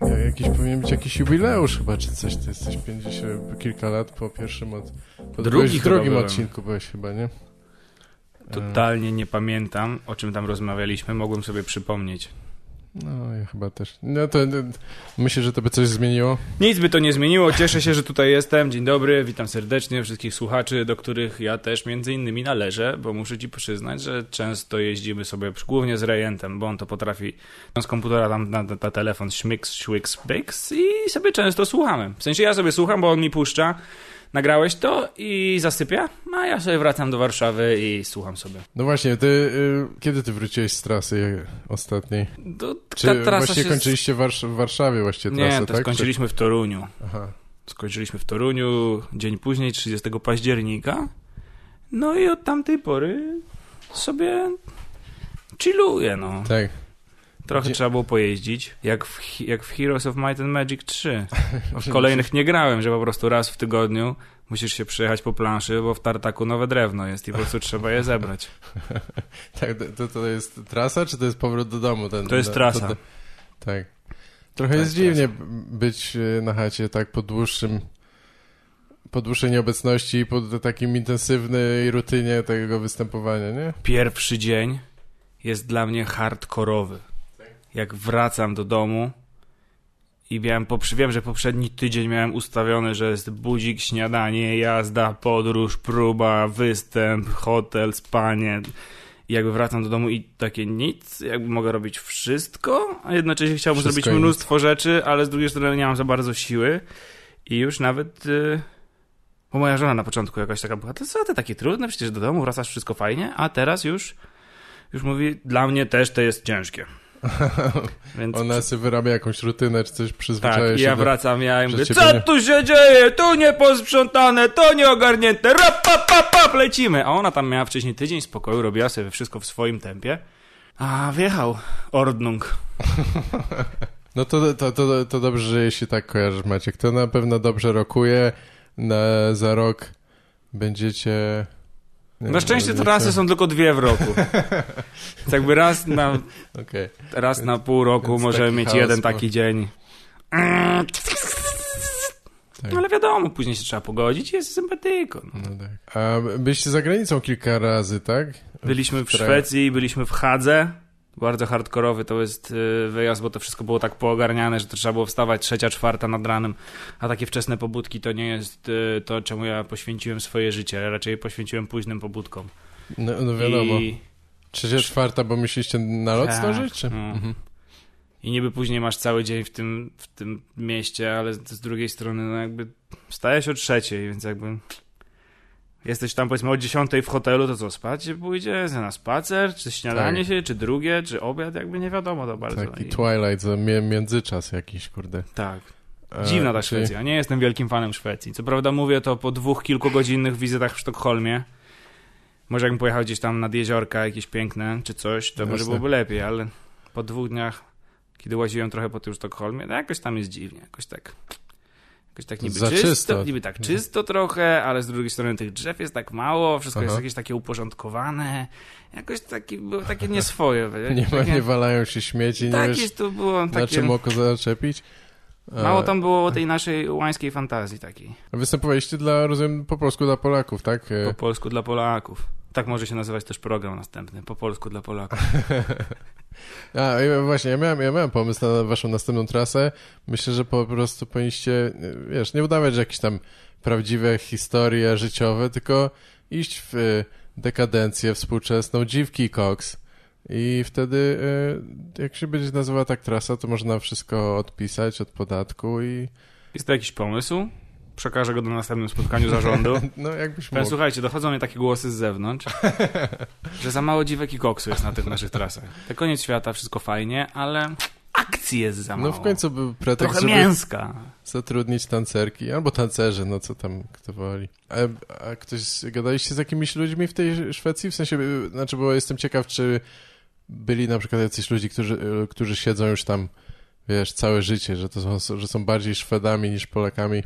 Ja, jakiś powinien być jakiś jubileusz chyba, czy coś. Ty jesteś 50, kilka lat po pierwszym od... Po Drugi drugim odcinku byłeś chyba, nie? Totalnie nie pamiętam, o czym tam rozmawialiśmy. Mogłem sobie przypomnieć. No, ja chyba też. No to, myślę, że to by coś zmieniło. Nic by to nie zmieniło. Cieszę się, że tutaj jestem. Dzień dobry, witam serdecznie wszystkich słuchaczy, do których ja też między innymi należę, bo muszę ci przyznać, że często jeździmy sobie głównie z Rejentem, bo on to potrafi z komputera tam na, na telefon szmyks, szwyks, byks i sobie często słuchamy. W sensie ja sobie słucham, bo on mi puszcza. Nagrałeś to i zasypia, a ja sobie wracam do Warszawy i słucham sobie. No właśnie, ty, y, kiedy ty wróciłeś z trasy ostatniej? To, Czy właśnie się... kończyliście w, Warsz- w Warszawie właściwie trasę, Nie, to tak? skończyliśmy w Toruniu. Aha. Skończyliśmy w Toruniu dzień później, 30 października. No i od tamtej pory sobie chilluję, no. Tak. Trochę Gdzie- trzeba było pojeździć, jak w, jak w Heroes of Might and Magic 3. Bo w kolejnych nie grałem, że po prostu raz w tygodniu musisz się przejechać po planszy, bo w tartaku nowe drewno jest i po prostu trzeba je zebrać. Tak, to, to jest trasa, czy to jest powrót do domu? Ten, To jest trasa. To, tak. Trochę To jest jest dziwnie być y, na chacie tak po dłuższym po dłuższej nieobecności i po takim intensywnej rutynie tego występowania, nie? Pierwszy dzień jest dla mnie hardkorowy. Jak wracam do domu i miałem, wiem, że poprzedni tydzień miałem ustawiony, że jest budzik, śniadanie, jazda, podróż, próba, występ, hotel, spanie. I jakby wracam do domu i takie nic, jakby mogę robić wszystko, a jednocześnie chciałbym Wszystko zrobić mnóstwo rzeczy, ale z drugiej strony nie mam za bardzo siły i już nawet... Y- bo moja żona na początku jakaś taka była, to co, to takie trudne, przecież do domu wracasz, wszystko fajnie, a teraz już, już mówi, dla mnie też to jest ciężkie. Więc Ona sobie wyrabia jakąś rutynę, czy coś przyzwyczaja tak, się ja do... wracam, ja im mówię, co nie- tu się dzieje, tu nie posprzątane, to nie ogarnięte, rap, pap, pap, pap, lecimy. A ona tam miała wcześniej tydzień spokoju, robiła sobie wszystko w swoim tempie, a wjechał Ordnung. No to, to, to, to dobrze, że jeśli tak kojarzysz, Maciek. To na pewno dobrze rokuje. Na, za rok będziecie... nie Na szczęście będziecie- trasy są tylko dwie w roku. Więc jakby raz na, Okej. raz na pół roku więc możemy mieć chaos, jeden bo- taki dzień. Tak. Ale wiadomo, później się trzeba pogodzić i jest sympatyko. No. No tak. A byliście za granicą kilka razy, tak? Byliśmy w Tra- Szwecji, byliśmy w Hadze. Bardzo hardkorowy to jest y, wyjazd, bo to wszystko było tak poogarniane, że to trzeba było wstawać trzecia, czwarta nad ranem, a takie wczesne pobudki to nie jest y, to, czemu ja poświęciłem swoje życie. Raczej poświęciłem późnym pobudkom. No, no wiadomo. I, Trzecia, czwarta, bo myśliście na lot Tak, zdążyć, czy? no. Mhm. I niby później masz cały dzień w tym, w tym mieście, ale z z drugiej strony no jakby wstajesz o trzeciej, więc jakby jesteś tam powiedzmy o dziesiątej w hotelu, to co, spać się pójdzie, na spacer, czy śniadanie Tak. się, czy drugie, czy obiad, jakby nie wiadomo to bardzo. Taki I- Twilight, międzyczas jakiś, kurde. Tak. E, Dziwna ta czyli- Szwecja. Nie jestem wielkim fanem Szwecji. Co prawda mówię to po dwóch kilkugodzinnych wizytach w Sztokholmie. Może jakbym pojechał gdzieś tam nad jeziorka jakieś piękne, czy coś, to może Jasne. byłoby lepiej, ale po dwóch dniach, kiedy łaziłem trochę po tym Sztokholmie, no jakoś tam jest dziwnie, jakoś tak... Jakoś tak niby Za czysto, czysto. niby tak czysto trochę, ale z drugiej strony tych drzew jest tak mało, wszystko jest Aha. jakieś takie uporządkowane, jakoś taki, było takie nieswoje. Nie, ma, takie, nie walają się śmieci, nie wiesz to było na takie... czym oko zaczepić. E, Mało tam było tej naszej łańskiej fantazji takiej. Występowaliście dla, rozumiem, po polsku dla Polaków, tak? E, Po polsku dla Polaków. Tak może się nazywać też program następny. Po polsku dla Polaków. A, i właśnie, ja miałem, ja miałem pomysł na waszą następną trasę. Myślę, że po prostu powinniście, wiesz, nie udawać, że jakieś tam prawdziwe historie życiowe, tylko iść w e, dekadencję współczesną, dziwki Cox. I wtedy, e, jak się będzie nazywała tak trasa, to można wszystko odpisać od podatku i... Jest to jakiś pomysł? Przekażę go do następnym spotkaniu zarządu. No, jakbyś mógł. słuchajcie, dochodzą mnie takie głosy z zewnątrz, że za mało dziwek i koksu jest na tych naszych trasach. To koniec świata, wszystko fajnie, ale akcji jest za mało. No w końcu był pretekst, Trochę żeby mięska. zatrudnić tancerki, albo tancerzy, no co tam, kto woli. A, a ktoś, gadaliście z jakimiś ludźmi w tej Szwecji? W sensie, znaczy, bo jestem ciekaw, czy byli na przykład jacyś ludzi, którzy, którzy siedzą już tam, wiesz, całe życie, że to są, że są bardziej Szwedami niż Polakami.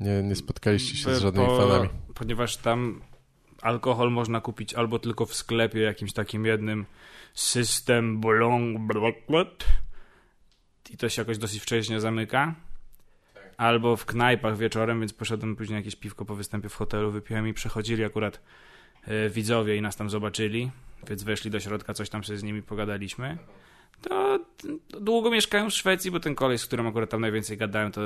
Nie, nie spotkaliście się z żadnymi Bo- fanami. Ponieważ tam alkohol można kupić albo tylko w sklepie jakimś takim jednym system bolong i to się jakoś dosyć wcześnie zamyka. Albo w knajpach wieczorem, więc poszedłem później jakieś piwko po występie w hotelu, wypiłem i przechodzili akurat e, widzowie i nas tam zobaczyli, więc weszli do środka, coś tam sobie z nimi pogadaliśmy. To, to długo mieszkają w Szwecji, bo ten koleś, z którym akurat tam najwięcej gadałem, to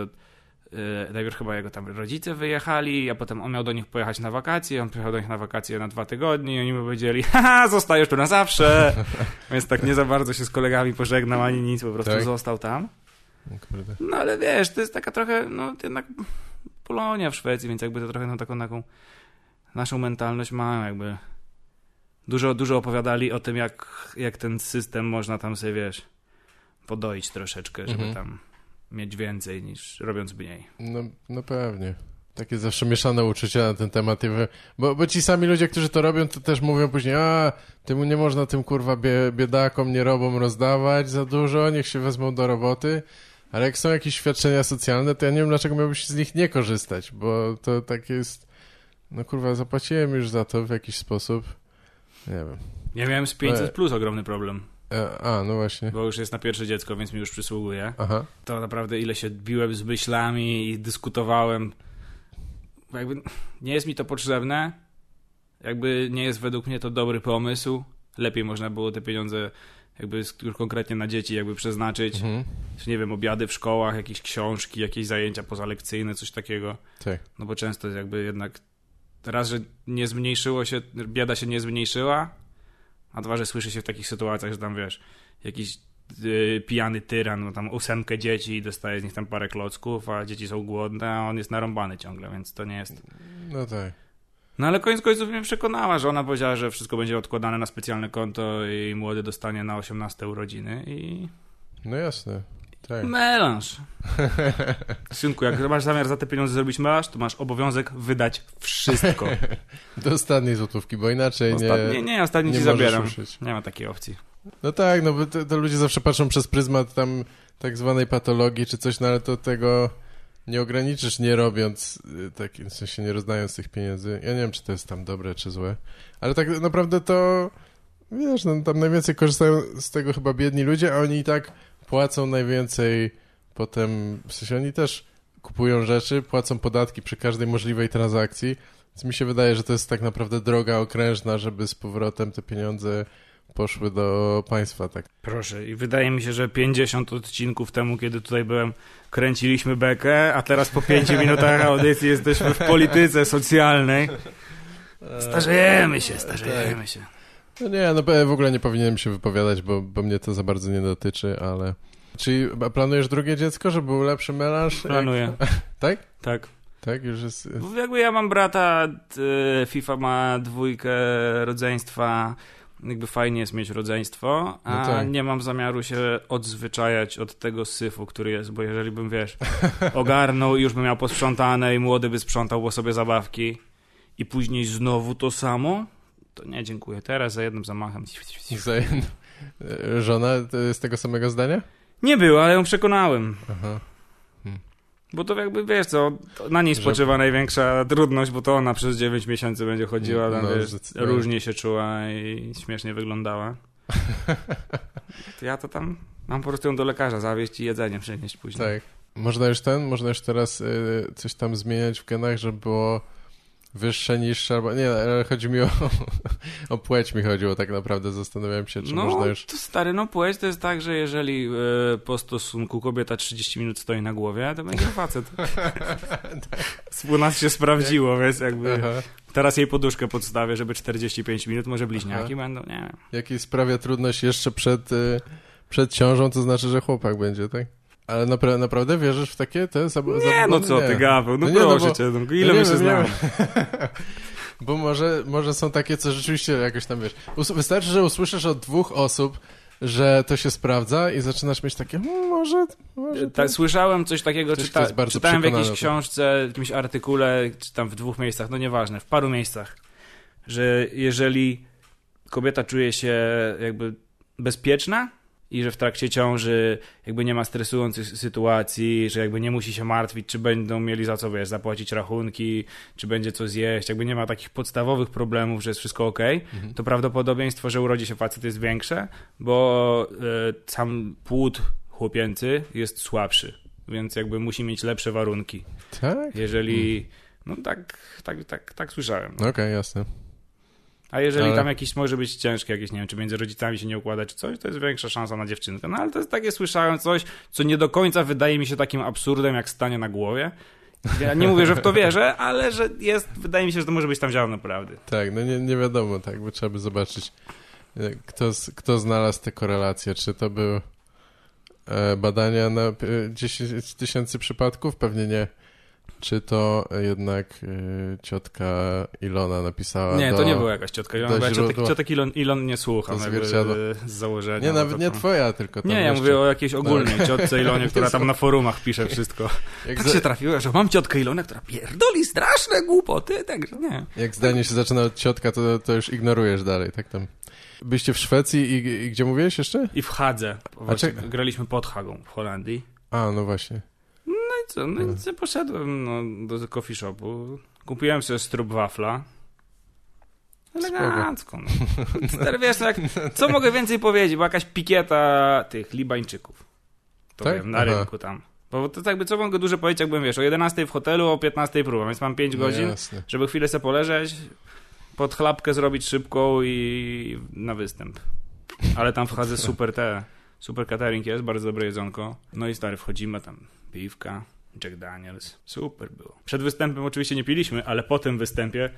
najpierw chyba jego tam rodzice wyjechali, a potem on miał do nich pojechać na wakacje, on pojechał do nich na wakacje na dwa tygodnie i oni mu powiedzieli, haha, zostajesz tu na zawsze. Więc tak nie za bardzo się z kolegami pożegnał ani nic, po prostu Tak? został tam. No ale wiesz, to jest taka trochę, no jednak Polonia w Szwecji, więc jakby to trochę no, taką, taką naszą mentalność mają jakby. Dużo, dużo opowiadali o tym, jak, jak ten system można tam sobie, wiesz, podoić troszeczkę, żeby Mhm. tam mieć więcej niż robiąc mniej. No, no pewnie. Takie zawsze mieszane uczucia na ten temat. Bo, bo ci sami ludzie, którzy to robią, to też mówią później, a temu nie można tym kurwa bie, biedakom, nierobom rozdawać za dużo, niech się wezmą do roboty. Ale jak są jakieś świadczenia socjalne, to ja nie wiem, dlaczego miałbyś z nich nie korzystać, bo to tak jest... No kurwa, zapłaciłem już za to w jakiś sposób. Nie wiem. Ja miałem z 500 Ale- plus ogromny problem, a, no właśnie. bo już jest na pierwsze dziecko, więc mi już przysługuje. Aha. to naprawdę ile się biłem z myślami i dyskutowałem. Jakby nie jest mi to potrzebne. Jakby nie jest według mnie to dobry pomysł. Lepiej można było te pieniądze jakby już konkretnie na dzieci jakby przeznaczyć. Mhm. Nie wiem, obiady w szkołach, jakieś książki, jakieś zajęcia pozalekcyjne, coś takiego. Tak. No bo często jest jakby jednak raz, że nie zmniejszyło się, bieda się nie zmniejszyła, a dwa, że słyszy się w takich sytuacjach, że tam wiesz, jakiś yy, pijany tyran, no tam ósemkę dzieci i dostaje z nich tam parę klocków, a dzieci są głodne, a on jest narąbany ciągle, więc to nie jest... No tak. No ale koniec końców mnie przekonała, że ona powiedziała, że wszystko będzie odkładane na specjalne konto i młody dostanie na 18 urodziny i... No jasne. Tak. Melanż. Synku, jak masz zamiar za te pieniądze zrobić melanż, to masz obowiązek wydać wszystko. Do ostatniej złotówki, bo inaczej Ostatni, nie, nie, ostatni nie ci zabieram. ruszyć. Nie ma takiej opcji. No tak, no bo to, to ludzie zawsze patrzą przez pryzmat tam tak zwanej patologii czy coś, no ale to tego nie ograniczysz nie robiąc, tak, w sensie nie rozdając tych pieniędzy. Ja nie wiem, czy to jest tam dobre, czy złe, ale tak naprawdę to, wiesz, no tam najwięcej korzystają z tego chyba biedni ludzie, a oni i tak płacą najwięcej potem, w sensie oni też kupują rzeczy, płacą podatki przy każdej możliwej transakcji, więc mi się wydaje, że to jest tak naprawdę droga okrężna, żeby z powrotem te pieniądze poszły do państwa, tak. Proszę, i wydaje mi się, że 50 odcinków temu, kiedy tutaj byłem, kręciliśmy bekę, a teraz po 5 minutach audycji jesteśmy w polityce socjalnej. Starzejemy się, starzejemy się. No nie, no bo w ogóle nie powinienem się wypowiadać, bo, bo mnie to za bardzo nie dotyczy, ale... Czyli planujesz drugie dziecko, żeby był lepszy melanż? Planuję. Tak? Tak. Tak, już jest... Bo Jakby ja mam brata, t- FIFA ma dwójkę rodzeństwa, jakby fajnie jest mieć rodzeństwo, a No tak. nie mam zamiaru się odzwyczajać od tego syfu, który jest, bo jeżeli bym, wiesz, ogarnął i już bym miał posprzątane i młody by sprzątał po sobie zabawki i później znowu to samo, to nie, dziękuję. Teraz za jednym zamachem. Za- Żona to z tego samego zdania? Nie było, ale ją przekonałem. Aha. Bo to jakby, wiesz co, na niej Że- spoczywa największa trudność, bo to ona przez 9 miesięcy będzie chodziła, tam, No, wiesz, różnie się czuła i śmiesznie wyglądała. To ja to tam mam po prostu ją do lekarza zawieźć i jedzenie przynieść później. Tak. Można już ten, można już teraz y, coś tam zmieniać w genach, żeby było wyższe, niższe, albo nie, ale chodzi mi o, o płeć mi chodziło tak naprawdę, zastanawiałem się, czy no, można już... to stary, no płeć to jest tak, że jeżeli e, po stosunku kobieta 30 minut stoi na głowie, to będzie facet. U nas się sprawdziło, więc jakby Aha. teraz jej poduszkę podstawię, żeby 45 minut, może bliźniaki będą, nie wiem. Jaki sprawia trudność jeszcze przed, y, przed ciążą, to znaczy, że chłopak będzie, tak? Ale napra naprawdę wierzysz w takie te Nie, no co Nie. ty, Gaweł, no, No nie, no proszę bo- cię, no, No ile nie my się znamy? Bo może, może są takie, co rzeczywiście jakoś tam, wiesz, us- wystarczy, że usłyszysz od dwóch osób, że to się sprawdza i zaczynasz mieć takie, hmm, może, może Ta, słyszałem coś takiego, Ktoś, czyta, czytałem w jakiejś książce, w jakimś artykule, czy tam w dwóch miejscach, no nieważne, w paru miejscach, że jeżeli kobieta czuje się jakby bezpieczna i że w trakcie ciąży jakby nie ma stresujących sytuacji, że jakby nie musi się martwić, czy będą mieli za co, wiesz, zapłacić rachunki, czy będzie co zjeść, jakby nie ma takich podstawowych problemów, że jest wszystko ok, mhm. to prawdopodobieństwo, że urodzi się facet jest większe, bo y, sam płód chłopięcy jest słabszy, więc jakby musi mieć lepsze warunki. Tak? Jeżeli... Mhm. No tak, tak, tak, tak słyszałem. No. Okej, okay, jasne. A jeżeli ale... tam jakiś może być ciężki, jakieś, nie wiem, czy między rodzicami się nie układa, czy coś, to jest większa szansa na dziewczynkę. No ale to jest takie, słyszałem coś, co nie do końca wydaje mi się takim absurdem, jak stanie na głowie. Ja nie mówię, że w to wierzę, ale że jest, wydaje mi się, że to może być tam działo naprawdę. Tak, no nie, nie wiadomo, tak, bo trzeba by zobaczyć, e, kto, kto znalazł te korelacje, czy to były e, badania na 10 tysięcy przypadków, pewnie nie czy to jednak y, ciotka Ilona napisała Nie, do, to nie była jakaś ciotka Ilona, bo ja ciotek, ciotek Ilon, Ilon nie słucham z założenia. Nie, nawet nie twoja, tylko Nie, ja mówię o jakiejś ogólnej no. ciotce Ilonie, która tam na forumach pisze wszystko. Jak tak za... się trafiło, że mam ciotkę Ilonę, która pierdoli straszne głupoty, także nie. Jak zdanie się zaczyna od ciotka, to, to już ignorujesz dalej, tak tam. Byliście w Szwecji i, i gdzie mówiłeś jeszcze? I w Hadze. Czy... Graliśmy pod Hagą w Holandii. A, no właśnie co, no i co, poszedłem no, do coffee shopu, kupiłem sobie strób wafla. Elegancko. No. Stary, wiesz, no jak, co mogę więcej powiedzieć, bo jakaś pikieta tych Libańczyków. To tak? wiem, na Aha. rynku tam. Bo to jakby co mogę dużo powiedzieć, jakbym wiesz, o 11 w hotelu, o 15 próba, więc mam 5 no godzin, jasne. żeby chwilę sobie poleżeć, pod chlapkę zrobić szybką i na występ. Ale tam wchodzę super te, super catering jest, bardzo dobre jedzonko. No i stary, wchodzimy tam, piwka, Jack Daniels. Super było. Przed występem oczywiście nie piliśmy, ale po tym występie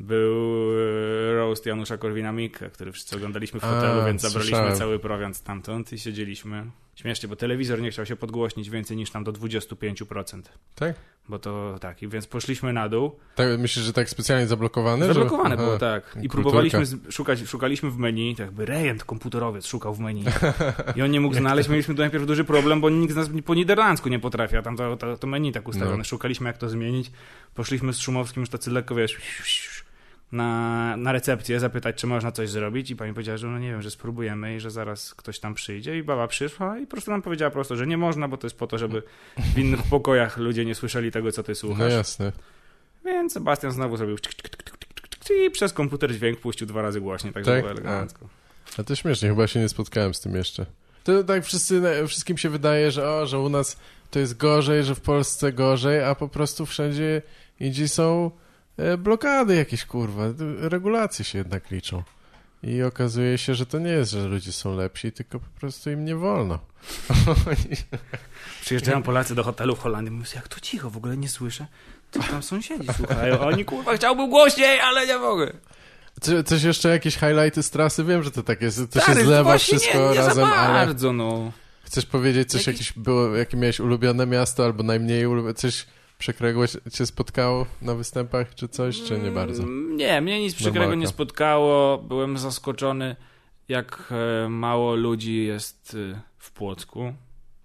był e, roast Janusza Korwina-Mikke, który wszyscy oglądaliśmy w hotelu, A, więc zabraliśmy słyszałem. cały prowiant stamtąd i siedzieliśmy. Śmiesznie, bo telewizor nie chciał się podgłośnić więcej niż tam do 25%. Tak? Bo to tak, i więc poszliśmy na dół. Tak, myślisz, że tak specjalnie zablokowane? Zablokowane że... było, tak. I Kulturka. próbowaliśmy szukać, szukaliśmy w menu, tak jakby rejent komputerowiec szukał w menu. I on nie mógł znaleźć, mieliśmy tu najpierw duży problem, bo nikt z nas po niderlandzku nie potrafi, a tam to, to, to menu tak ustawione. No. Szukaliśmy jak to zmienić. Poszliśmy z Szumowskim już tacy lekko, wiesz na, na recepcję, zapytać, czy można coś zrobić i pani powiedziała, że no nie wiem, że spróbujemy i że zaraz ktoś tam przyjdzie i baba przyszła i po prostu nam powiedziała prosto, że nie można, bo to jest po to, żeby w innych pokojach ludzie nie słyszeli tego, co ty słuchasz. No jasne. Więc Sebastian znowu zrobił i przez komputer dźwięk puścił dwa razy głośniej, tak, tak? było elegancko. A. A to śmiesznie, chyba się nie spotkałem z tym jeszcze. To tak wszyscy, wszystkim się wydaje, że o, że u nas to jest gorzej, że w Polsce gorzej, a po prostu wszędzie indziej są blokady jakieś, kurwa. Regulacje się jednak liczą. I okazuje się, że to nie jest, że ludzie są lepsi, tylko po prostu im nie wolno. Przyjeżdżają Polacy do hotelu w Holandii, mówią, jak to cicho, w ogóle nie słyszę. Co tam sąsiedzi słuchają? Oni, kurwa, chciałbym głośniej, ale nie mogę. Co, coś jeszcze, jakieś highlighty z trasy? Wiem, że to tak jest, to Stary, się zlewa wszystko nie, nie razem, ale... bardzo, no. Chcesz powiedzieć coś, jakieś było, jakie miałeś ulubione miasto, albo najmniej ulubione, coś przekrego cię spotkało na występach, czy coś, czy nie bardzo? Mm, nie, mnie nic przekrego nie spotkało. Byłem zaskoczony, jak e, mało ludzi jest e, w Płocku.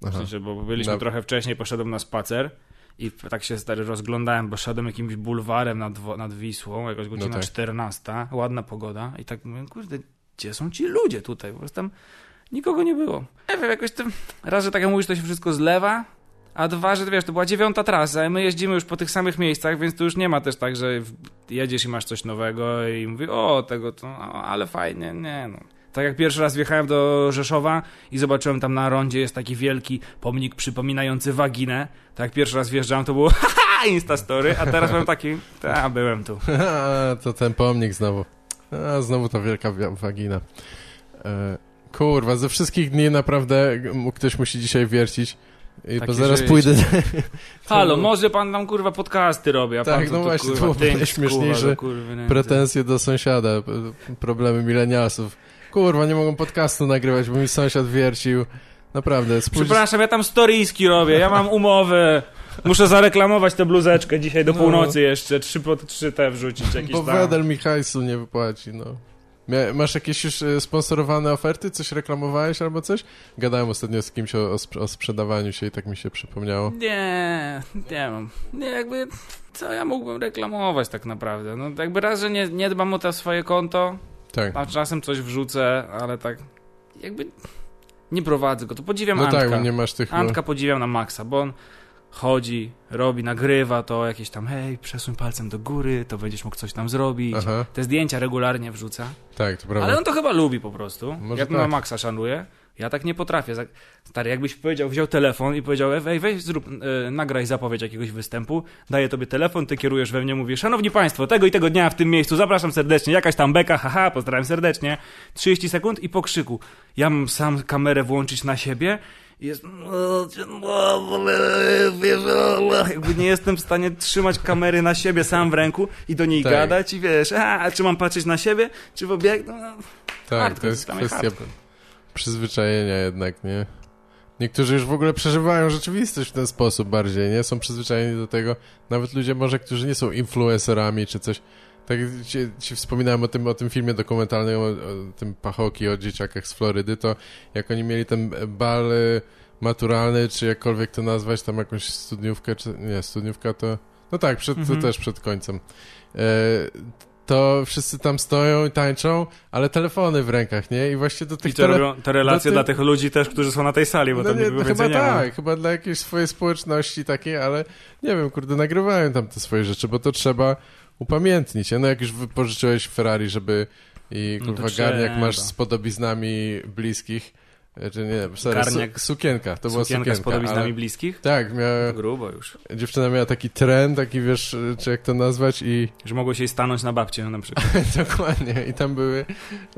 W sensie, bo byliśmy trochę wcześniej, poszedłem na spacer i tak się stary rozglądałem, bo szedłem jakimś bulwarem nad, nad Wisłą, jakoś godzina no tak. 14, ładna pogoda i tak mówię, kurde, gdzie są ci ludzie tutaj? Po prostu tam nikogo nie było. Nie wiem, jakoś tym, raz, że tak jak mówisz, to się wszystko zlewa, a dwa, że wiesz, to była dziewiąta trasa i my jeździmy już po tych samych miejscach, więc tu już nie ma też tak, że jedziesz i masz coś nowego i mówisz, o, tego to, no, ale fajnie, nie no. Tak jak pierwszy raz wjechałem do Rzeszowa i zobaczyłem tam na rondzie jest taki wielki pomnik przypominający waginę. Tak jak pierwszy raz wjeżdżałem, to było haha, instastory, a teraz mam taki, a byłem tu. to ten pomnik znowu. A, znowu ta wielka wagina. E, kurwa, ze wszystkich dni naprawdę ktoś musi dzisiaj wiercić. I bo zaraz życie. pójdę. Halo, może pan tam kurwa podcasty robi, a tak, pan no to, właśnie, to było najśmieszniejsze pretensje do sąsiada, problemy milenialsów. Kurwa, nie mogą podcastu nagrywać, bo mi sąsiad wiercił. Naprawdę. Spójrz... Przepraszam, ja tam storyjski robię, ja mam umowę. Muszę zareklamować tę bluzeczkę dzisiaj do no. północy jeszcze, trzy, trzy te wrzucić jakieś Bo tam. Wedel mi hajsu nie wypłaci, no. Masz jakieś już e, sponsorowane oferty? Coś reklamowałeś albo coś? Gadałem ostatnio z kimś o, o, sprzedawaniu się i tak mi się przypomniało. Nie, nie mam. Nie, jakby, co ja mógłbym reklamować tak naprawdę? No jakby raz, że nie, nie dbam o to swoje konto, tak. a czasem coś wrzucę, ale tak jakby Nie prowadzę go, to podziwiam No Antka. tak, nie masz tych... Antka podziwiam na maksa, bo on chodzi, robi, nagrywa to jakieś tam hej, przesuń palcem do góry, to będziesz mógł coś tam zrobić. Aha, Te zdjęcia regularnie wrzuca. tak, to prawda. Ale on to chyba lubi po prostu. Może Jak tak. na maksa szanuje. Ja tak nie potrafię. Stary, jakbyś powiedział, wziął telefon i powiedział, ej, weź, zrób, e, nagraj zapowiedź jakiegoś występu, daję tobie telefon, ty kierujesz we mnie, mówisz, szanowni państwo, tego i tego dnia w tym miejscu, zapraszam serdecznie, jakaś tam beka, haha, pozdrawiam serdecznie, 30 sekund i po krzyku. Ja mam sam kamerę włączyć na siebie jest... Jakby nie jestem w stanie trzymać kamery na siebie sam w ręku i do niej Tak. gadać i wiesz, a, czy mam patrzeć na siebie, czy w obiekt? No, Tak, hardcore, to jest kwestia hardcore. przyzwyczajenia jednak, nie? Niektórzy już w ogóle przeżywają rzeczywistość w ten sposób bardziej, nie? Są przyzwyczajeni do tego. Nawet ludzie może, którzy nie są influencerami czy coś. Tak ci, ci wspominałem o tym, o tym filmie dokumentalnym, o, o tym Pachoki, o dzieciakach z Florydy, to jak oni mieli ten bal maturalny, czy jakkolwiek to nazwać, tam jakąś studniówkę, czy nie, studniówka to... No tak, przed, Mhm. to też przed końcem. E, to wszyscy tam stoją i tańczą, ale telefony w rękach, nie? I właśnie do tych I to tele- robią te relacje dla tych- ludzi też, którzy są na tej sali, bo no tam nie, no chyba nie ma. tak, chyba dla jakiejś swojej społeczności takiej, ale nie wiem, kurde, nagrywają tam te swoje rzeczy, bo to trzeba upamiętnić. nie? No jak już wypożyczyłeś Ferrari, żeby i No kurwa garniak masz z podobiznami bliskich, e, czy nie, sorry, Garniak. su, sukienka, to była Sukienka z podobiznami ale, bliskich? tak, miała, Grubo już. dziewczyna miała taki trend, taki wiesz, czy jak to nazwać i Że mogło się jej stanąć na babcię na przykład. dokładnie, i tam były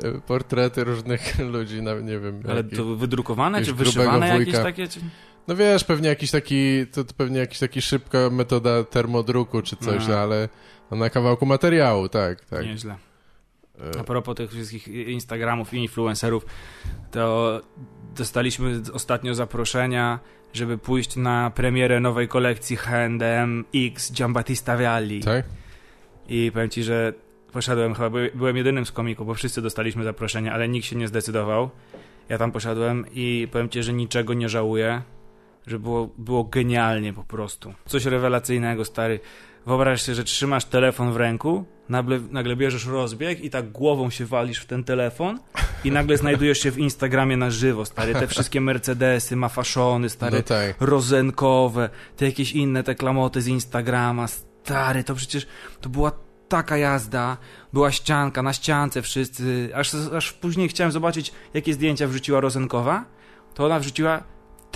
e, portrety różnych ludzi, no, nie wiem. Ale jakich- to wydrukowane, czy wyszywane jakieś takie? Czy... No wiesz, pewnie jakiś taki, to, to pewnie jakiś taki szybka metoda termodruku czy coś, no, ale no, na kawałku materiału, tak, tak. Nieźle. E, A propos tych wszystkich Instagramów i influencerów, to dostaliśmy ostatnio zaproszenia, żeby pójść na premierę nowej kolekcji H&M X Giambattista Vialli. Tak? I powiem ci, że poszedłem, chyba by, byłem jedynym z komików, bo wszyscy dostaliśmy zaproszenie, ale nikt się nie zdecydował. Ja tam poszedłem i powiem ci, że niczego nie żałuję, że było, było genialnie po prostu. Coś rewelacyjnego, stary. Wyobraź sobie, że trzymasz telefon w ręku, nagle, nagle bierzesz rozbieg i tak głową się walisz w ten telefon i nagle znajdujesz się w Instagramie na żywo, stary. Te wszystkie Mercedesy, mafaszony, stary No tak. rozenkowe, te jakieś inne te klamoty z Instagrama, stary, to przecież to była taka jazda, była ścianka, na ściance wszyscy, aż, aż później chciałem zobaczyć, jakie zdjęcia wrzuciła Rozenkowa, to ona wrzuciła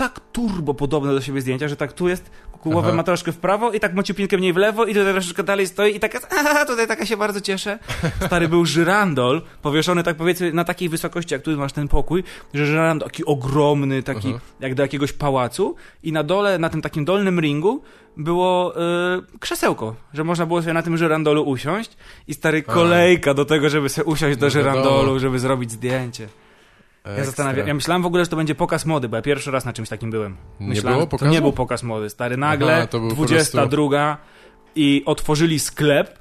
tak turbo podobne do siebie zdjęcia, że tak tu jest, głowę Aha. ma troszkę w prawo i tak mociupinkę mniej w lewo i tutaj troszeczkę dalej stoi i tak jest, aha, tutaj taka się bardzo cieszę. Stary był żyrandol, powieszony tak powiedzmy na takiej wysokości, jak tu masz ten pokój, że żyrandol taki ogromny, taki Aha. jak do jakiegoś pałacu i na dole, na tym takim dolnym ringu było y, krzesełko, że można było sobie na tym żyrandolu usiąść i stary kolejka do tego, żeby sobie usiąść do No żyrandolu, żeby zrobić zdjęcie. Ja zastanawiam, ja myślałem w ogóle, że to będzie pokaz mody, bo ja pierwszy raz na czymś takim byłem. Nie Myślałem, było To pokazu? nie był pokaz mody, stary. Nagle Aha, to był po 22 i otworzyli sklep.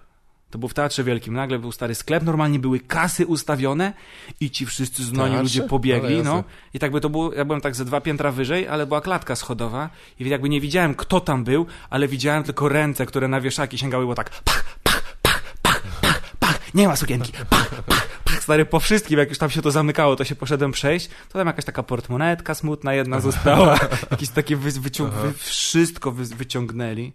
To był w Teatrze Wielkim. Nagle był stary sklep, normalnie były kasy ustawione i ci wszyscy znani Teatrze? ludzie pobiegli, no. I tak by to było, ja byłem tak ze dwa piętra wyżej, ale była klatka schodowa i jakby nie widziałem, kto tam był, ale widziałem tylko ręce, które na wieszaki sięgały, było tak pach, pach, pach, pach, pach, pach, nie ma sukienki, pach, pach, pach, stary, po wszystkim, jak już tam się to zamykało, to się poszedłem przejść, to tam jakaś taka portmonetka smutna jedna została, jakieś takie wy, wyciąg, wy, wszystko wy, wyciągnęli.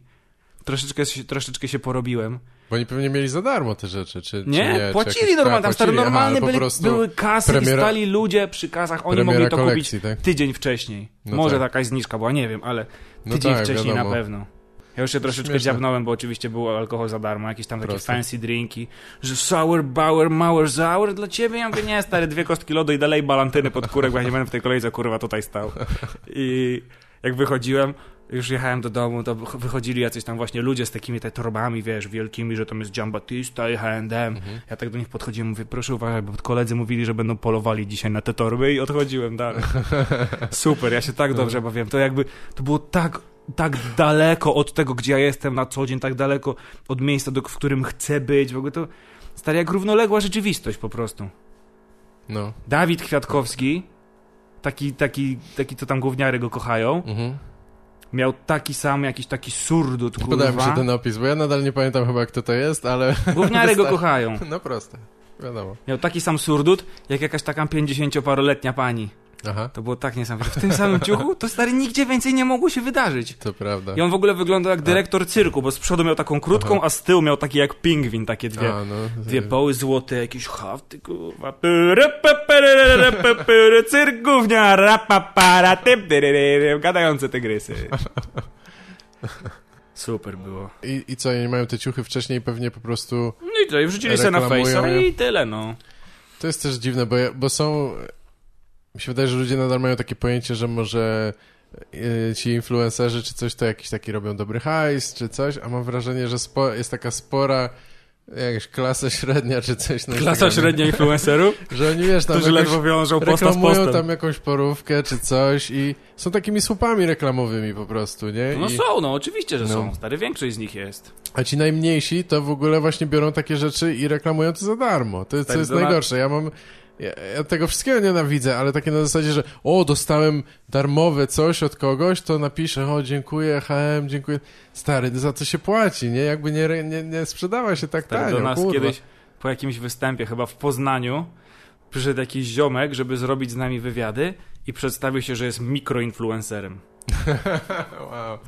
Troszeczkę, się- troszeczkę się porobiłem. Bo oni pewnie mieli za darmo te rzeczy, czy czy Nie, nie? czy płacili jakoś- normalnie, tam stary, płacili, normalnie byli, były kasy i premiera- stali ludzie przy kasach, oni mogli to kupić tak? tydzień wcześniej. No Może tak. jakaś zniżka była, nie wiem, ale No tydzień tak, wcześniej wiadomo. na pewno. Ja już się troszeczkę Śmieszne. dziabnąłem, bo oczywiście był alkohol za darmo, jakieś tam takie Proste. fancy drinki, że sour, bauer, mauer, sour dla ciebie? Ja mówię, nie, stary, dwie kostki lodu i dalej balantyny pod kurek, bo ja nie będę w tej kolejce, kurwa, tutaj stał. I jak wychodziłem, już jechałem do domu, to wychodzili jacyś tam właśnie ludzie z takimi te torbami, wiesz, wielkimi, że tam jest Giambattista i H&M. Mhm. Ja tak do nich podchodziłem, mówię, proszę uważać, bo koledzy mówili, że będą polowali dzisiaj na te torby i odchodziłem dalej. Super, ja się tak dobrze bawiłem. To jakby, to było tak, tak daleko od tego, gdzie ja jestem na co dzień, tak daleko od miejsca, do, w którym chcę być. W ogóle to stary jak równoległa rzeczywistość po prostu. No. Dawid Kwiatkowski, taki, taki, taki to tam gówniary go kochają, Mhm. miał taki sam, jakiś taki surdut, Podoba mi się kurwa. ten opis, bo ja nadal nie pamiętam chyba kto to jest, ale Gówniary go kochają. no proste, wiadomo. Miał taki sam surdut, jak jakaś taka 50-paroletnia pani. Aha, To było tak niesamowite. W tym samym ciuchu to stary nigdzie więcej nie mogło się wydarzyć. to prawda. I on w ogóle wyglądał jak dyrektor cyrku, bo z przodu miał taką krótką, a z tyłu miał taki jak pingwin, takie dwie, A, no, dwie poły złote, jakieś hafty, kurwa. Cyrkównia, rapapara, gadające tygrysy. Super było. I, I co, nie mają te ciuchy wcześniej pewnie po prostu... No i to, i wrzucili sobie na Reklamują Face'a je. i tyle, no. To jest też dziwne, bo, ja, bo są... Mi się wydaje, że ludzie nadal mają takie pojęcie, że może e, ci influencerzy czy coś to jakiś taki robią dobry hajs czy coś, a mam wrażenie, że jest taka spora jakaś klasa średnia czy coś. na Klasa średnia influencerów, Że oni, wiesz, tam którzy ledwo wiążą posta reklamują tam jakąś porówkę czy coś i są takimi słupami reklamowymi po prostu, nie? No I, są, no oczywiście, że No. są. Stary, większość z nich jest. a ci najmniejsi to w ogóle właśnie biorą takie rzeczy i reklamują to za darmo. To jest, co Tak, jest najgorsze. Ja mam... Ja, ja tego wszystkiego nienawidzę, ale takie na zasadzie, że o, dostałem darmowe coś od kogoś, to napiszę, o, dziękuję, HM, dziękuję. Stary, za co się płaci, nie? Jakby nie, nie, nie sprzedała się tak Stary, tanio, do nas kurwa. kiedyś po jakimś występie, chyba w Poznaniu, przyszedł jakiś ziomek, żeby zrobić z nami wywiady i przedstawił się, że jest mikroinfluencerem. wow.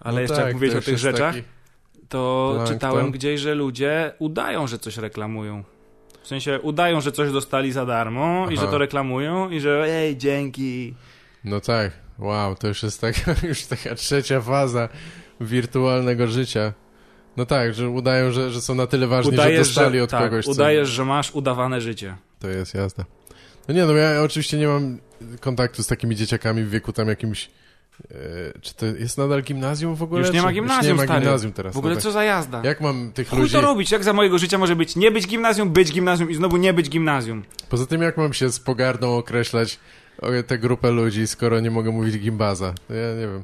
Ale No jeszcze tak, jak mówiłeś o tych rzeczach, taki- to Plankton. czytałem gdzieś, że ludzie udają, że coś reklamują. W sensie udają, że coś dostali za darmo i Aha. że to reklamują i że ej, dzięki. No tak, wow, to już jest taka, już taka trzecia faza wirtualnego życia. No tak, że udają, że, że są na tyle ważni, że dostali od tak, kogoś co- udajesz, że masz udawane życie. To jest jasne. No nie, no ja oczywiście nie mam kontaktu z takimi dzieciakami w wieku tam jakimś... E, czy to jest nadal gimnazjum w ogóle? Już nie ma gimnazjum, Już nie ma stary. gimnazjum teraz. W ogóle no tak. co za jazda? Jak mam tych Chuj ludzi... to robić? Jak za mojego życia może być nie być gimnazjum, być gimnazjum i znowu nie być gimnazjum? Poza tym jak mam się z pogardą określać tę grupę ludzi, skoro nie mogę mówić gimbaza? Ja nie wiem.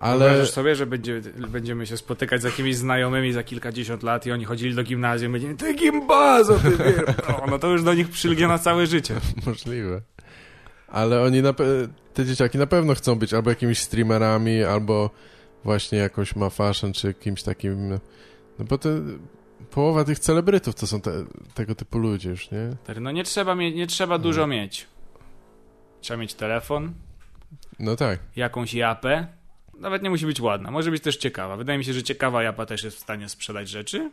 Ale... Wyobrażasz sobie, że będzie, będziemy się spotykać z jakimiś znajomymi za kilkadziesiąt lat i oni chodzili do gimnazjum i będziemy, ty gimbazo, ty wiesz. No, no to już do nich przylgnie na całe życie. Możliwe. Ale oni, na pe- te dzieciaki na pewno chcą być albo jakimiś streamerami, albo właśnie jakąś ma fashion, czy kimś takim... No bo te, połowa tych celebrytów to są te, tego typu ludzie już, nie? No nie trzeba, mie- nie trzeba dużo mieć. Trzeba mieć telefon, No tak. jakąś japę. Nawet nie musi być ładna, może być też ciekawa. Wydaje mi się, że ciekawa japa też jest w stanie sprzedać rzeczy.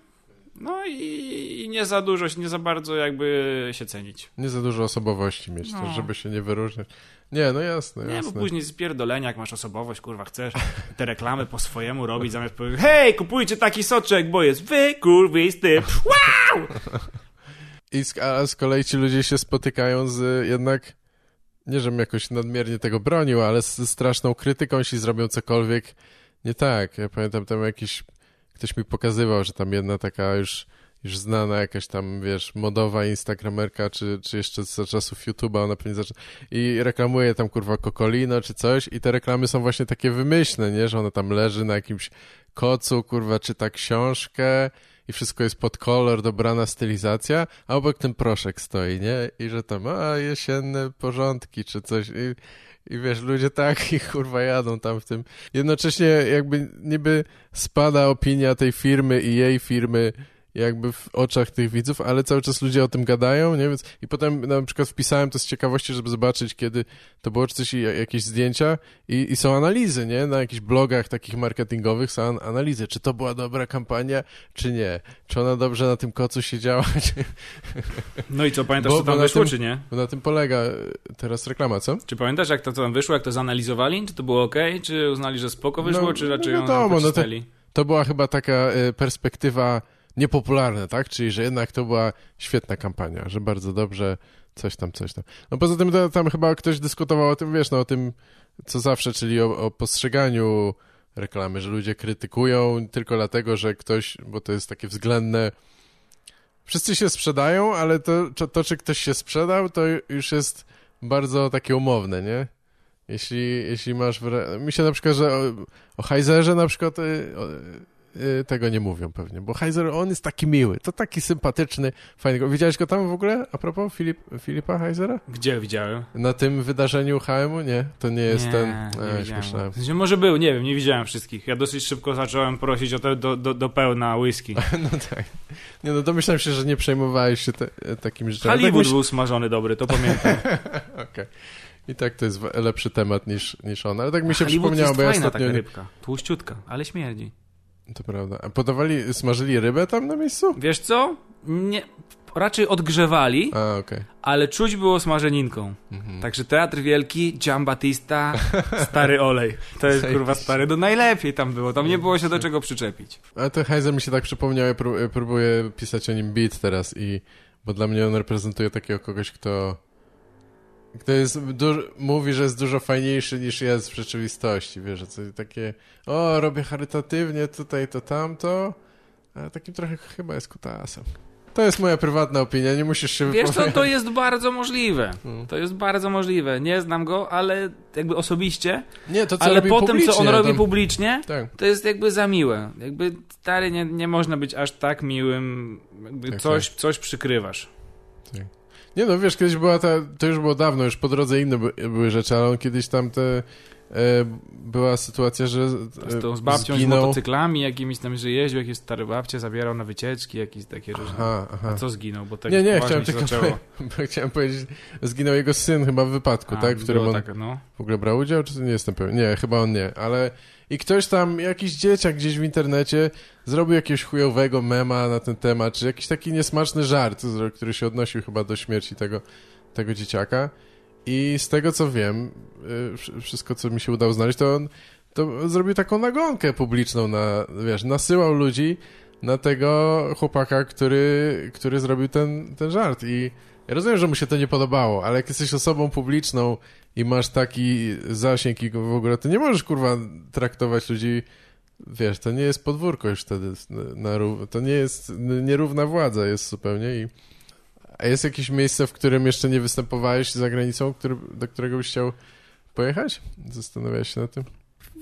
No i, i nie za dużo, nie za bardzo jakby się cenić. Nie za dużo osobowości mieć, No. też, żeby się nie wyróżniać. Nie, no jasne, Nie, bo później spierdolenia, jak masz osobowość, kurwa, chcesz te reklamy po swojemu robić, zamiast powiedzieć, hej, kupujcie taki soczek, bo jest wykurwisty. Wow! I z, a z kolei ci ludzie się spotykają z jednak, nie żebym jakoś nadmiernie tego bronił, ale z straszną krytyką, jeśli zrobią cokolwiek nie tak. Ja pamiętam tam jakiś, ktoś mi pokazywał, że tam jedna taka już, już znana jakaś tam, wiesz, modowa instagramerka, czy, czy jeszcze za czasów YouTube'a, ona pewnie zaczyna, i reklamuje tam kurwa Cocolino czy coś i te reklamy są właśnie takie wymyślne, nie, że ona tam leży na jakimś kocu, kurwa, czyta książkę, i wszystko jest pod kolor, dobrana stylizacja, a obok ten proszek stoi, nie? I że tam, a jesienne porządki, czy coś. I, i wiesz, ludzie tak i kurwa jadą tam w tym. Jednocześnie jakby niby spada opinia tej firmy i jej firmy jakby w oczach tych widzów, ale cały czas ludzie o tym gadają, nie? Więc i potem na przykład wpisałem to z ciekawości, żeby zobaczyć, kiedy to było, czy coś, jakieś zdjęcia i, i są analizy, nie? Na jakichś blogach takich marketingowych są an- analizy, czy to była dobra kampania, czy nie. Czy ona dobrze na tym kocu siedziała, czy... No i co, pamiętasz, Bo- co tam wyszło, tym- czy nie? Bo na tym polega e, teraz reklama, co? Czy pamiętasz, jak to co tam wyszło, jak to zanalizowali? Czy to było ok? Czy uznali, że spoko wyszło, No, czy raczej no wiadomo, no to-? To była chyba taka e, perspektywa niepopularna, tak? Czyli, że jednak to była świetna kampania, że bardzo dobrze, coś tam, coś tam. No poza tym to, tam chyba ktoś dyskutował o tym, wiesz, no o tym, co zawsze, czyli o, o postrzeganiu reklamy, że ludzie krytykują tylko dlatego, że ktoś, bo to jest takie względne, wszyscy się sprzedają, ale to, to, to czy ktoś się sprzedał, to już jest bardzo takie umowne, nie? Jeśli, jeśli masz... Mi się na przykład, że o, o Heizerze na przykład y, o, tego nie mówią pewnie, bo Heizer, on jest taki miły, to taki sympatyczny, fajny. Widziałeś go tam w ogóle, a propos Filip, Filipa Heizera? Gdzie widziałem? Na tym wydarzeniu HM-u? Nie, to nie jest nie, ten... nie. W sensie może był, nie wiem, nie widziałem wszystkich. Ja dosyć szybko zacząłem prosić o to do, do, do pełna whisky. No tak. Nie no, domyślam się, że nie przejmowałeś się te, takimi rzeczami. Hollywood Tak był smażony dobry, to pamiętam. Okej. I tak to jest lepszy temat niż, niż on. Ale tak mi się Hollywood przypomniało, jest bo ja fajna ostatnio... taka rybka. Tłuściutka, ale śmierdzi. To prawda. A podawali, smażyli rybę tam na miejscu? Wiesz co? Nie, raczej odgrzewali, A, okej. ale czuć było smażeninką. Mhm. Także Teatr Wielki, Giambattista, stary olej. To jest kurwa stary, no najlepiej tam było, tam nie było się do czego przyczepić. Ale to Heiser mi się tak przypomniał, ja próbuję pisać o nim beat teraz i... Bo dla mnie on reprezentuje takiego kogoś, kto... Kto jest mówi, że jest dużo fajniejszy niż jest w rzeczywistości, wiesz, że coś takie o, robię charytatywnie tutaj to tamto, a takim trochę chyba jest kutasem. To jest moja prywatna opinia, nie musisz się Wiesz co, to jest bardzo możliwe. Mm. To jest bardzo możliwe. Nie znam go, ale jakby osobiście, Nie, to co ale po tym, co on robi tam- publicznie, Tak, to jest jakby za miłe. Jakby stary, nie, nie można być aż tak miłym, jakby Tak, coś, coś przykrywasz. Nie no, wiesz, kiedyś była ta, to już było dawno, już po drodze inne by, były rzeczy, ale on kiedyś tam te, e, była sytuacja, że Z, e, tą, z babcią, z zginął. motocyklami jakimiś tam, że jeździł, jakieś stare babcie, zabierał na wycieczki, jakieś takie różne. Aha, aha. A co zginął? Bo tak nie, nie, chciałem tylko zaczęło. chciałem powiedzieć, zginął jego syn chyba w wypadku, A, tak, w którym on tak, no. w ogóle brał udział, czy nie jestem pewien? Nie, chyba on nie, ale i ktoś tam, jakiś dzieciak gdzieś w internecie zrobił jakiegoś chujowego mema na ten temat, czy jakiś taki niesmaczny żart, który się odnosił chyba do śmierci tego, tego dzieciaka. I z tego co wiem, y, wsz- wszystko co mi się udało znaleźć, to on to zrobił taką nagonkę publiczną na, wiesz, nasyłał ludzi na tego chłopaka, który, który zrobił ten, ten żart. I ja rozumiem, że mu się to nie podobało, ale jak jesteś osobą publiczną i masz taki zasięg i w ogóle, to nie możesz, kurwa, traktować ludzi, wiesz, to nie jest podwórko już wtedy, na, na, to nie jest nierówna władza jest zupełnie i a jest jakieś miejsce, w którym jeszcze nie występowałeś za granicą, który, do którego byś chciał pojechać? Zastanawiałeś się nad tym?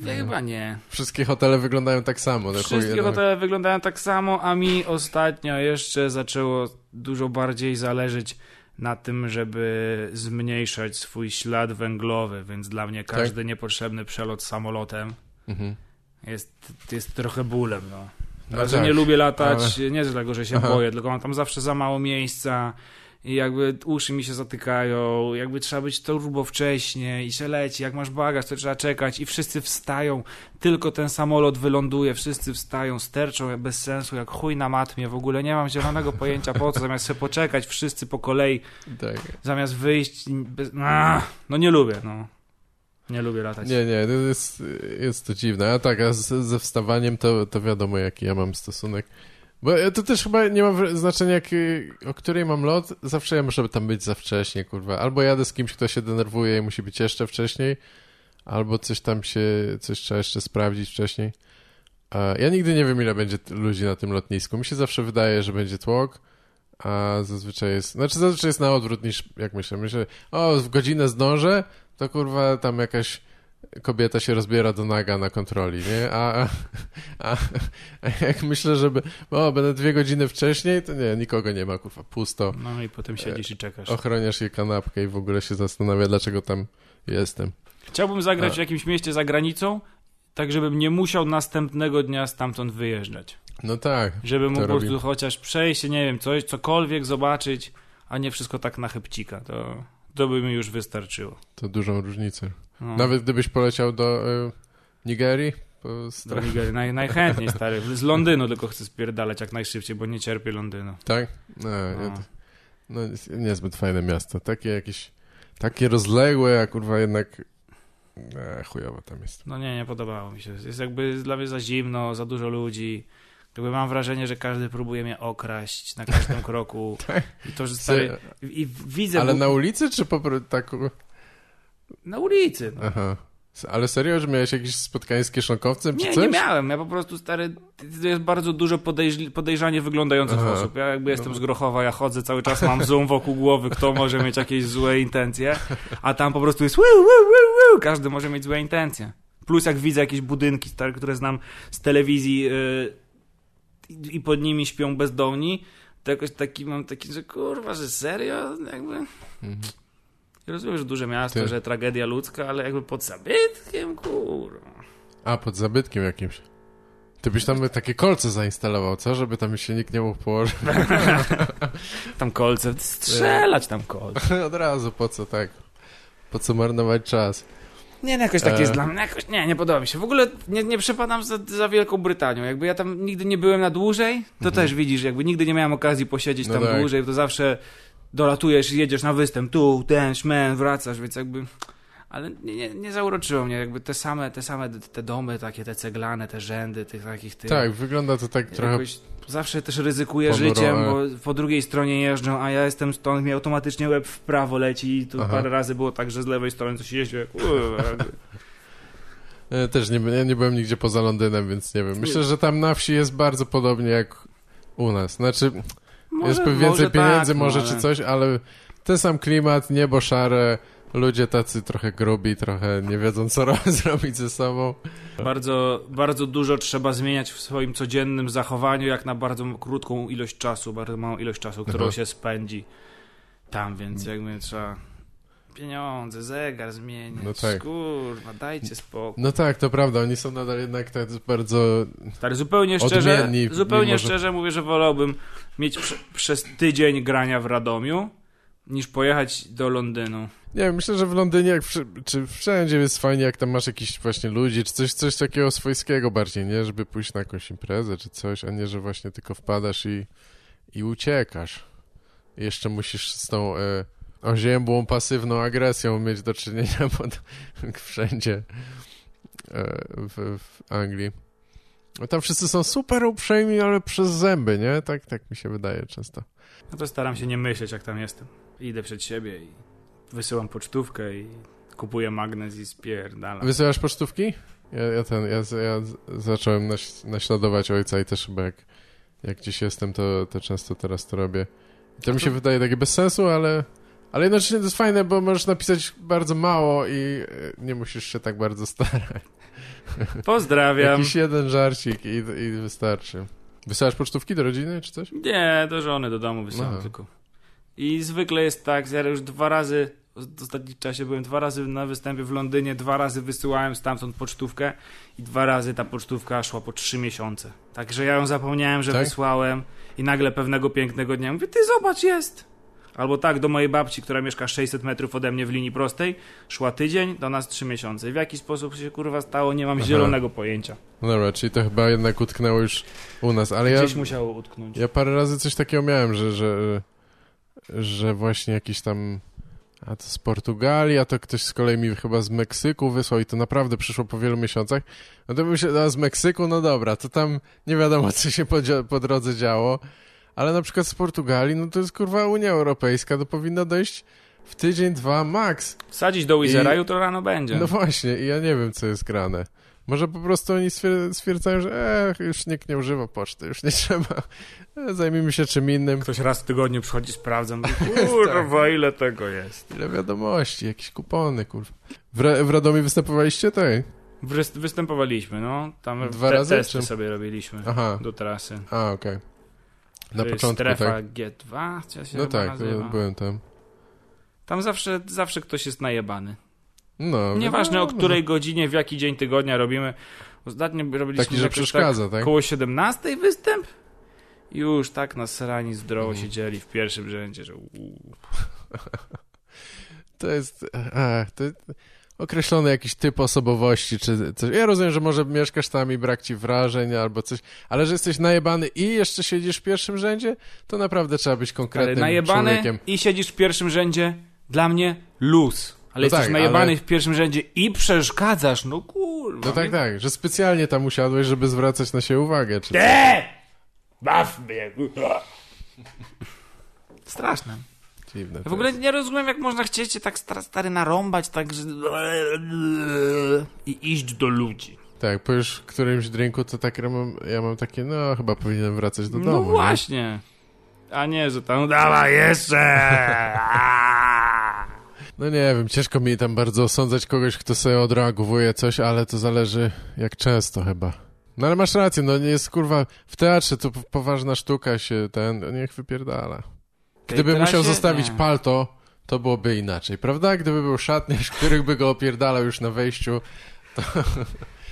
Chyba nie. Wszystkie hotele wyglądają tak samo. no Wszystkie chuje, no. hotele wyglądają tak samo, a mi ostatnio jeszcze zaczęło dużo bardziej zależeć na tym, żeby zmniejszać swój ślad węglowy, więc dla mnie Tak. każdy niepotrzebny przelot samolotem Mhm. jest, jest trochę bólem. No. No tak, nie lubię latać, nie dlatego, że się Aha. boję, tylko mam tam zawsze za mało miejsca i jakby uszy mi się zatykają, jakby trzeba być turbo wcześnie i się leci, jak masz bagaż, to trzeba czekać i wszyscy wstają, tylko ten samolot wyląduje, wszyscy wstają, sterczą bez sensu, jak chuj na matmie, w ogóle nie mam zielonego pojęcia po co, zamiast sobie poczekać wszyscy po kolei, Tak. zamiast wyjść, bez... No nie lubię, no. Nie lubię latać. Nie, nie, jest, jest to dziwne. A tak, a z, ze wstawaniem to, to wiadomo, jaki ja mam stosunek. Bo to też chyba nie ma znaczenia, jak, y, o której mam lot. Zawsze ja muszę tam być za wcześnie, kurwa. Albo jadę z kimś, kto się denerwuje i musi być jeszcze wcześniej, albo coś tam się, coś trzeba jeszcze sprawdzić wcześniej. Ja nigdy nie wiem, ile będzie ludzi na tym lotnisku. Mi się zawsze wydaje, że będzie tłok, a zazwyczaj jest, znaczy zazwyczaj jest na odwrót niż, jak myślę, myślę, o, w godzinę zdążę, to kurwa tam jakaś kobieta się rozbiera do naga na kontroli, nie? A, a, a, jak myślę, żeby, o, będę dwie godziny wcześniej, to nie, nikogo nie ma, kurwa, pusto. No i potem siedzisz i czekasz. Ochroniasz jej kanapkę i w ogóle się zastanawia, dlaczego tam jestem. Chciałbym zagrać A. w jakimś mieście za granicą, tak żebym nie musiał następnego dnia stamtąd wyjeżdżać. No tak, Żeby mógł po prostu chociaż przejść, nie wiem, coś, cokolwiek zobaczyć, a nie wszystko tak na chybcika. To, to by mi już wystarczyło. to dużą różnicę. No. Nawet gdybyś poleciał do y, Nigerii, po Do Nigerii. Naj, najchętniej, stary. Z Londynu tylko chcę spierdalać jak najszybciej, bo nie cierpię Londynu. tak? No, ja No. to, no niezbyt fajne miasto. Takie jakieś, takie rozległe, a kurwa jednak e, chujowo tam jest. No nie, nie podobało mi się. Jest jakby dla mnie za zimno, za dużo ludzi. Jakby mam wrażenie, że każdy próbuje mnie okraść na każdym kroku. Tak. I to, że stary... I widzę... Ale bu- na ulicy, czy po prostu tak... na ulicy. No. Aha. Ale serio, że miałeś jakieś spotkanie z kieszonkowcem, czy Nie, coś? nie miałem. Ja po prostu stary. To jest bardzo dużo podejrz- podejrzanie wyglądających Aha. osób. Ja jakby jestem No. z Grochowa, ja chodzę cały czas, mam zoom wokół głowy, kto może mieć jakieś złe intencje, a tam po prostu jest. Woo, woo, woo, woo. Każdy może mieć złe intencje. Plus jak widzę jakieś budynki stare, które znam z telewizji yy, i- i pod nimi śpią bezdomni, to jakoś taki mam taki, że kurwa, że serio? Jakby. Mhm. Ja Rozumiem, że duże miasto, Ty. że tragedia ludzka, ale jakby pod zabytkiem, kurwa. A, pod zabytkiem jakimś. Ty byś tam takie kolce zainstalował, co? Żeby tam się nikt nie mógł położyć. Tam kolce, strzelać tam kolce. Od razu, po co tak? Po co marnować czas? Nie, no jakoś tak E. jest dla mnie. Jakoś, nie, nie podoba mi się. W ogóle nie, nie przepadam za, za Wielką Brytanią. Jakby ja tam nigdy nie byłem na dłużej, to też widzisz, jakby nigdy nie miałem okazji posiedzieć Mhm. No tam tak. dłużej, to zawsze dolatujesz i jedziesz na występ, tu, ten, szmen, wracasz, więc jakby... Ale nie, nie, nie zauroczyło mnie, jakby te same, te same te domy, takie te ceglane, te rzędy, tych takich tych... Tak, wygląda to tak trochę... Zawsze też ryzykuję ponuro, życiem, ale- bo po drugiej stronie jeżdżą, a ja jestem stąd, mi automatycznie łeb w prawo leci i tu Aha. parę razy było tak, że z lewej strony coś jeździł, jak... Ja też nie, ja nie byłem nigdzie poza Londynem, więc nie wiem. Myślę, że tam na wsi jest bardzo podobnie jak u nas. Znaczy, jest pewnie więcej pieniędzy tak, może ale- czy coś, ale ten sam klimat, niebo szare, ludzie tacy trochę grubi, trochę nie wiedzą co ro- zrobić ze sobą. Bardzo, bardzo dużo trzeba zmieniać w swoim codziennym zachowaniu, jak na bardzo krótką ilość czasu, bardzo małą ilość czasu, którą Aha. się spędzi tam, więc jakby trzeba pieniądze, zegar zmienić, No tak. kurwa, dajcie spokój. No tak, to prawda, oni są nadal jednak tak bardzo... Tak, zupełnie szczerze, Odmienni, zupełnie mimo że- szczerze mówię, że wolałbym mieć prze, przez tydzień grania w Radomiu, niż pojechać do Londynu. Nie myślę, że w Londynie, jak wszy- czy wszędzie jest fajnie, jak tam masz jakichś właśnie ludzi, czy coś, coś takiego swojskiego bardziej, nie? Żeby pójść na jakąś imprezę, czy coś, a nie, że właśnie tylko wpadasz i, i uciekasz. I jeszcze musisz z tą e, oziębłą, pasywną agresją mieć do czynienia pod, wszędzie e, w, w Anglii. No tam wszyscy są super uprzejmi, ale przez zęby, nie? Tak, tak mi się wydaje często. No to staram się nie myśleć, jak tam jestem. Idę przed siebie i wysyłam pocztówkę i kupuję magnes i spierdalam. Wysyłasz pocztówki? Ja, ja ten, ja, ja zacząłem naś, naśladować ojca i też chyba jak, jak gdzieś jestem, to, to często teraz to robię. I to mi się wydaje takie bez sensu, ale, ale jednocześnie to jest fajne, bo możesz napisać bardzo mało i e, nie musisz się tak bardzo starać. Pozdrawiam. Jakiś jeden żarcik i, i wystarczy. Wysyłasz pocztówki do rodziny czy coś? Nie, do żony, do domu wysyłam Aha. tylko. I zwykle jest tak, ja już dwa razy, w ostatnim czasie byłem dwa razy na występie w Londynie, dwa razy wysyłałem stamtąd pocztówkę i dwa razy ta pocztówka szła po trzy miesiące. Także ja ją zapomniałem, że Tak? wysłałem i nagle pewnego pięknego dnia mówię, ty zobacz, jest! Albo tak, do mojej babci, która mieszka 600 metrów ode mnie w linii prostej, szła tydzień, do nas trzy miesiące. W jaki sposób się kurwa stało, nie mam Aha. zielonego pojęcia. No dobra, czyli to chyba jednak utknęło już u nas, ale ja... Gdzieś musiało utknąć. Ja parę razy coś takiego miałem, że, że, że właśnie jakiś tam. A to z Portugalii, a to ktoś z kolei mi chyba z Meksyku wysłał i to naprawdę przyszło po wielu miesiącach. No to bym się, a z Meksyku, no dobra, to tam nie wiadomo, co się po, po drodze działo. Ale na przykład z Portugalii, no to jest kurwa Unia Europejska, to powinno dojść w tydzień, dwa max. Wsadzić do Wizera, I- jutro rano będzie. No właśnie, i ja nie wiem, co jest grane. Może po prostu oni stwier- stwierdzają, że e, już nikt nie używa poczty, już nie trzeba. E, zajmijmy się czym innym. Ktoś raz w tygodniu przychodzi, sprawdzam, mówi, kurwa, ile tego jest. Ile wiadomości, jakieś kupony, kurwa. W, Ra- w Radomiu występowaliście? Tej? Wys- Występowaliśmy, no. Tam Dwa te, razy, testy czy- sobie robiliśmy Aha, do trasy. a okej. Na To jest początku, strefa tak. G2, co się No tak, nazywa. byłem tam. Tam zawsze, zawsze ktoś jest najebany. No, Nieważne o no, której godzinie, w jaki dzień tygodnia robimy. Ostatnio robiliśmy Taki, że jakoś przeszkadza, tak, tak? Koło 17 występ? Już tak nasrani zdrowo Mhm. siedzieli w pierwszym rzędzie, że. To jest, ach, to określony jakiś typ osobowości, czy coś. Ja rozumiem, że może mieszkasz tam i brak ci wrażeń albo coś, ale że jesteś najebany i jeszcze siedzisz w pierwszym rzędzie, to naprawdę trzeba być Ale konkretnym najebany człowiekiem. i siedzisz w pierwszym rzędzie, dla mnie luz. Ale No jesteś tak, najebany ale- w pierwszym rzędzie i przeszkadzasz, no kurwa. No tak, tak, że specjalnie tam usiadłeś, żeby zwracać na siebie uwagę. Czy... Te! Baw mnie. Straszne. Dziwne Ja w ogóle nie rozumiem, jak można chcieć cię tak star- stary narąbać, tak, że... I iść do ludzi. Tak, po już którymś drinku to tak ja mam, ja mam takie, no chyba powinienem wracać do domu. No nie? właśnie. A nie, że tam dawaj jeszcze! No nie wiem, ciężko mi tam bardzo osądzać kogoś, kto sobie odreagowuje coś, ale to zależy jak często chyba. No ale masz rację, no nie jest kurwa, w teatrze to poważna sztuka się ten, no niech wypierdala. Gdyby musiał zostawić Nie. palto, to byłoby inaczej, prawda? Gdyby był szatniarz, których by go opierdalał już na wejściu.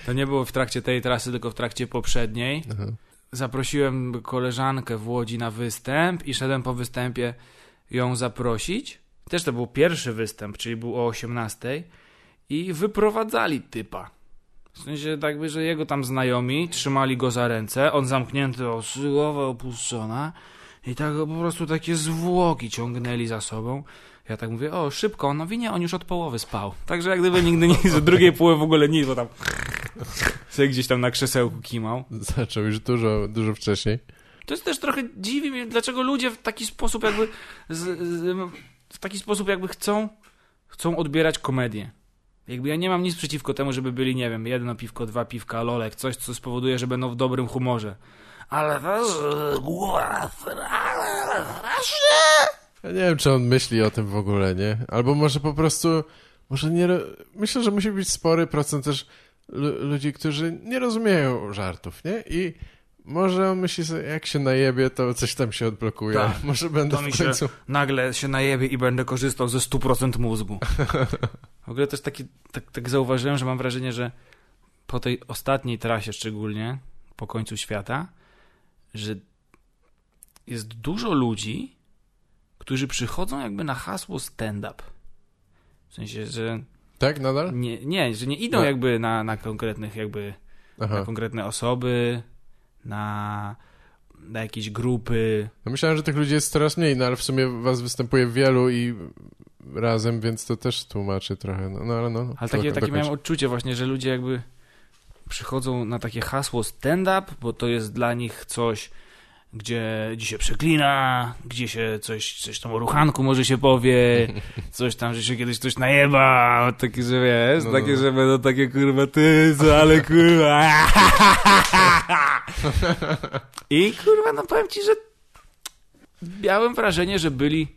To nie było w trakcie tej trasy, tylko w trakcie poprzedniej. Aha. Zaprosiłem koleżankę w Łodzi na występ i szedłem po występie ją zaprosić. Też to był pierwszy występ, czyli był o 18 i wyprowadzali typa. W sensie tak by, że jego tam znajomi trzymali go za ręce, on zamknięty, o głowa opuszczona i tak po prostu takie zwłoki ciągnęli za sobą. Ja tak mówię, o szybko, no winie, on już od połowy spał. Także jak gdyby nigdy nic, z drugiej połowy w ogóle nic, bo tam sobie gdzieś tam na krzesełku kimał. Zaczął już dużo, dużo wcześniej. To jest też trochę dziwi mnie, dlaczego ludzie w taki sposób jakby z, z, w taki sposób jakby chcą chcą odbierać komedię. Jakby ja nie mam nic przeciwko temu, żeby byli, nie wiem, jedno piwko, dwa piwka, lolek, coś, co spowoduje, że będą w dobrym humorze. Ale też Ja nie wiem, czy on myśli o tym w ogóle, nie? Albo może po prostu, może nie... Myślę, że musi być spory procent też lu- ludzi, którzy nie rozumieją żartów, nie? I może on myśli sobie, jak się najebie, to coś tam się odblokuje. Tak. Może będę To w się końcu... nagle się najebie i będę korzystał ze 100% mózgu. W ogóle też taki, tak, tak zauważyłem, że mam wrażenie, że po tej ostatniej trasie szczególnie, po końcu świata, że jest dużo ludzi, którzy przychodzą jakby na hasło stand-up. W sensie, że Tak, nadal? nie, nie, że nie idą No. jakby na, na konkretnych jakby, na Aha. konkretne osoby, na, na jakieś grupy, No myślałem, że tych ludzi jest coraz mniej, no ale w sumie was występuje wielu i razem, więc to też tłumaczy trochę. No, no ale no. Ale takie, takie miałem odczucie właśnie, że ludzie jakby przychodzą na takie hasło stand-up, bo to jest dla nich coś, gdzie, gdzie się przeklina, gdzie się coś, coś tam o ruchanku może się powie, coś tam, że się kiedyś coś najeba, takie, że wiesz, No, takie, no. że będą takie kurwa ty, ale kurwa. I kurwa, no powiem ci, że miałem wrażenie, że byli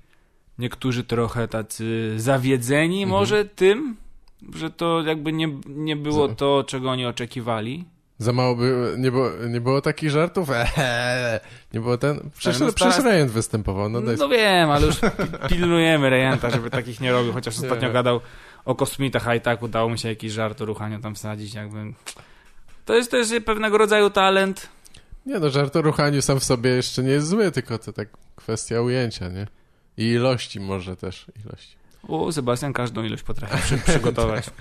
niektórzy trochę tacy zawiedzeni Mhm. może tym, że to jakby nie, nie było to, czego oni oczekiwali. Za mało by, nie było, nie było takich żartów? Eee, nie było ten... Przecież, no przecież teraz- Rejent występował, no daj No wiem, ale już pi- pilnujemy Rejenta, żeby takich nie robił, chociaż ostatnio gadał o kosmitach, a i tak udało mu się jakiś żart o ruchaniu tam wsadzić, jakby... To jest też pewnego rodzaju talent. Nie no, żart o ruchaniu sam w sobie jeszcze nie jest zły, tylko to tak kwestia ujęcia, nie? I ilości może też, ilości. Sebastian każdą ilość potrafi przy, przygotować.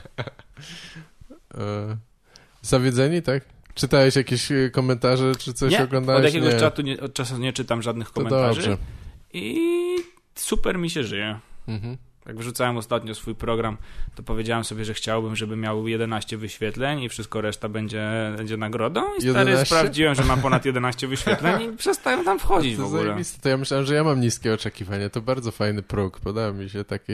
E, zawiedzeni, tak? Czytałeś jakieś e, komentarze, czy coś nie, oglądałeś? od jakiegoś nie. czatu nie, od czasu nie czytam żadnych To komentarzy. dobrze. I super mi się żyje. Mhm. Jak wrzucałem ostatnio swój program, to powiedziałem sobie, że chciałbym, żeby miał 11 wyświetleń i wszystko reszta będzie, będzie nagrodą. I stary 11? sprawdziłem, że ma ponad 11 wyświetleń i przestałem tam wchodzić w ogóle. zajebiste. To ja myślałem, że ja mam niskie oczekiwania. To bardzo fajny próg. Podoba mi się taki.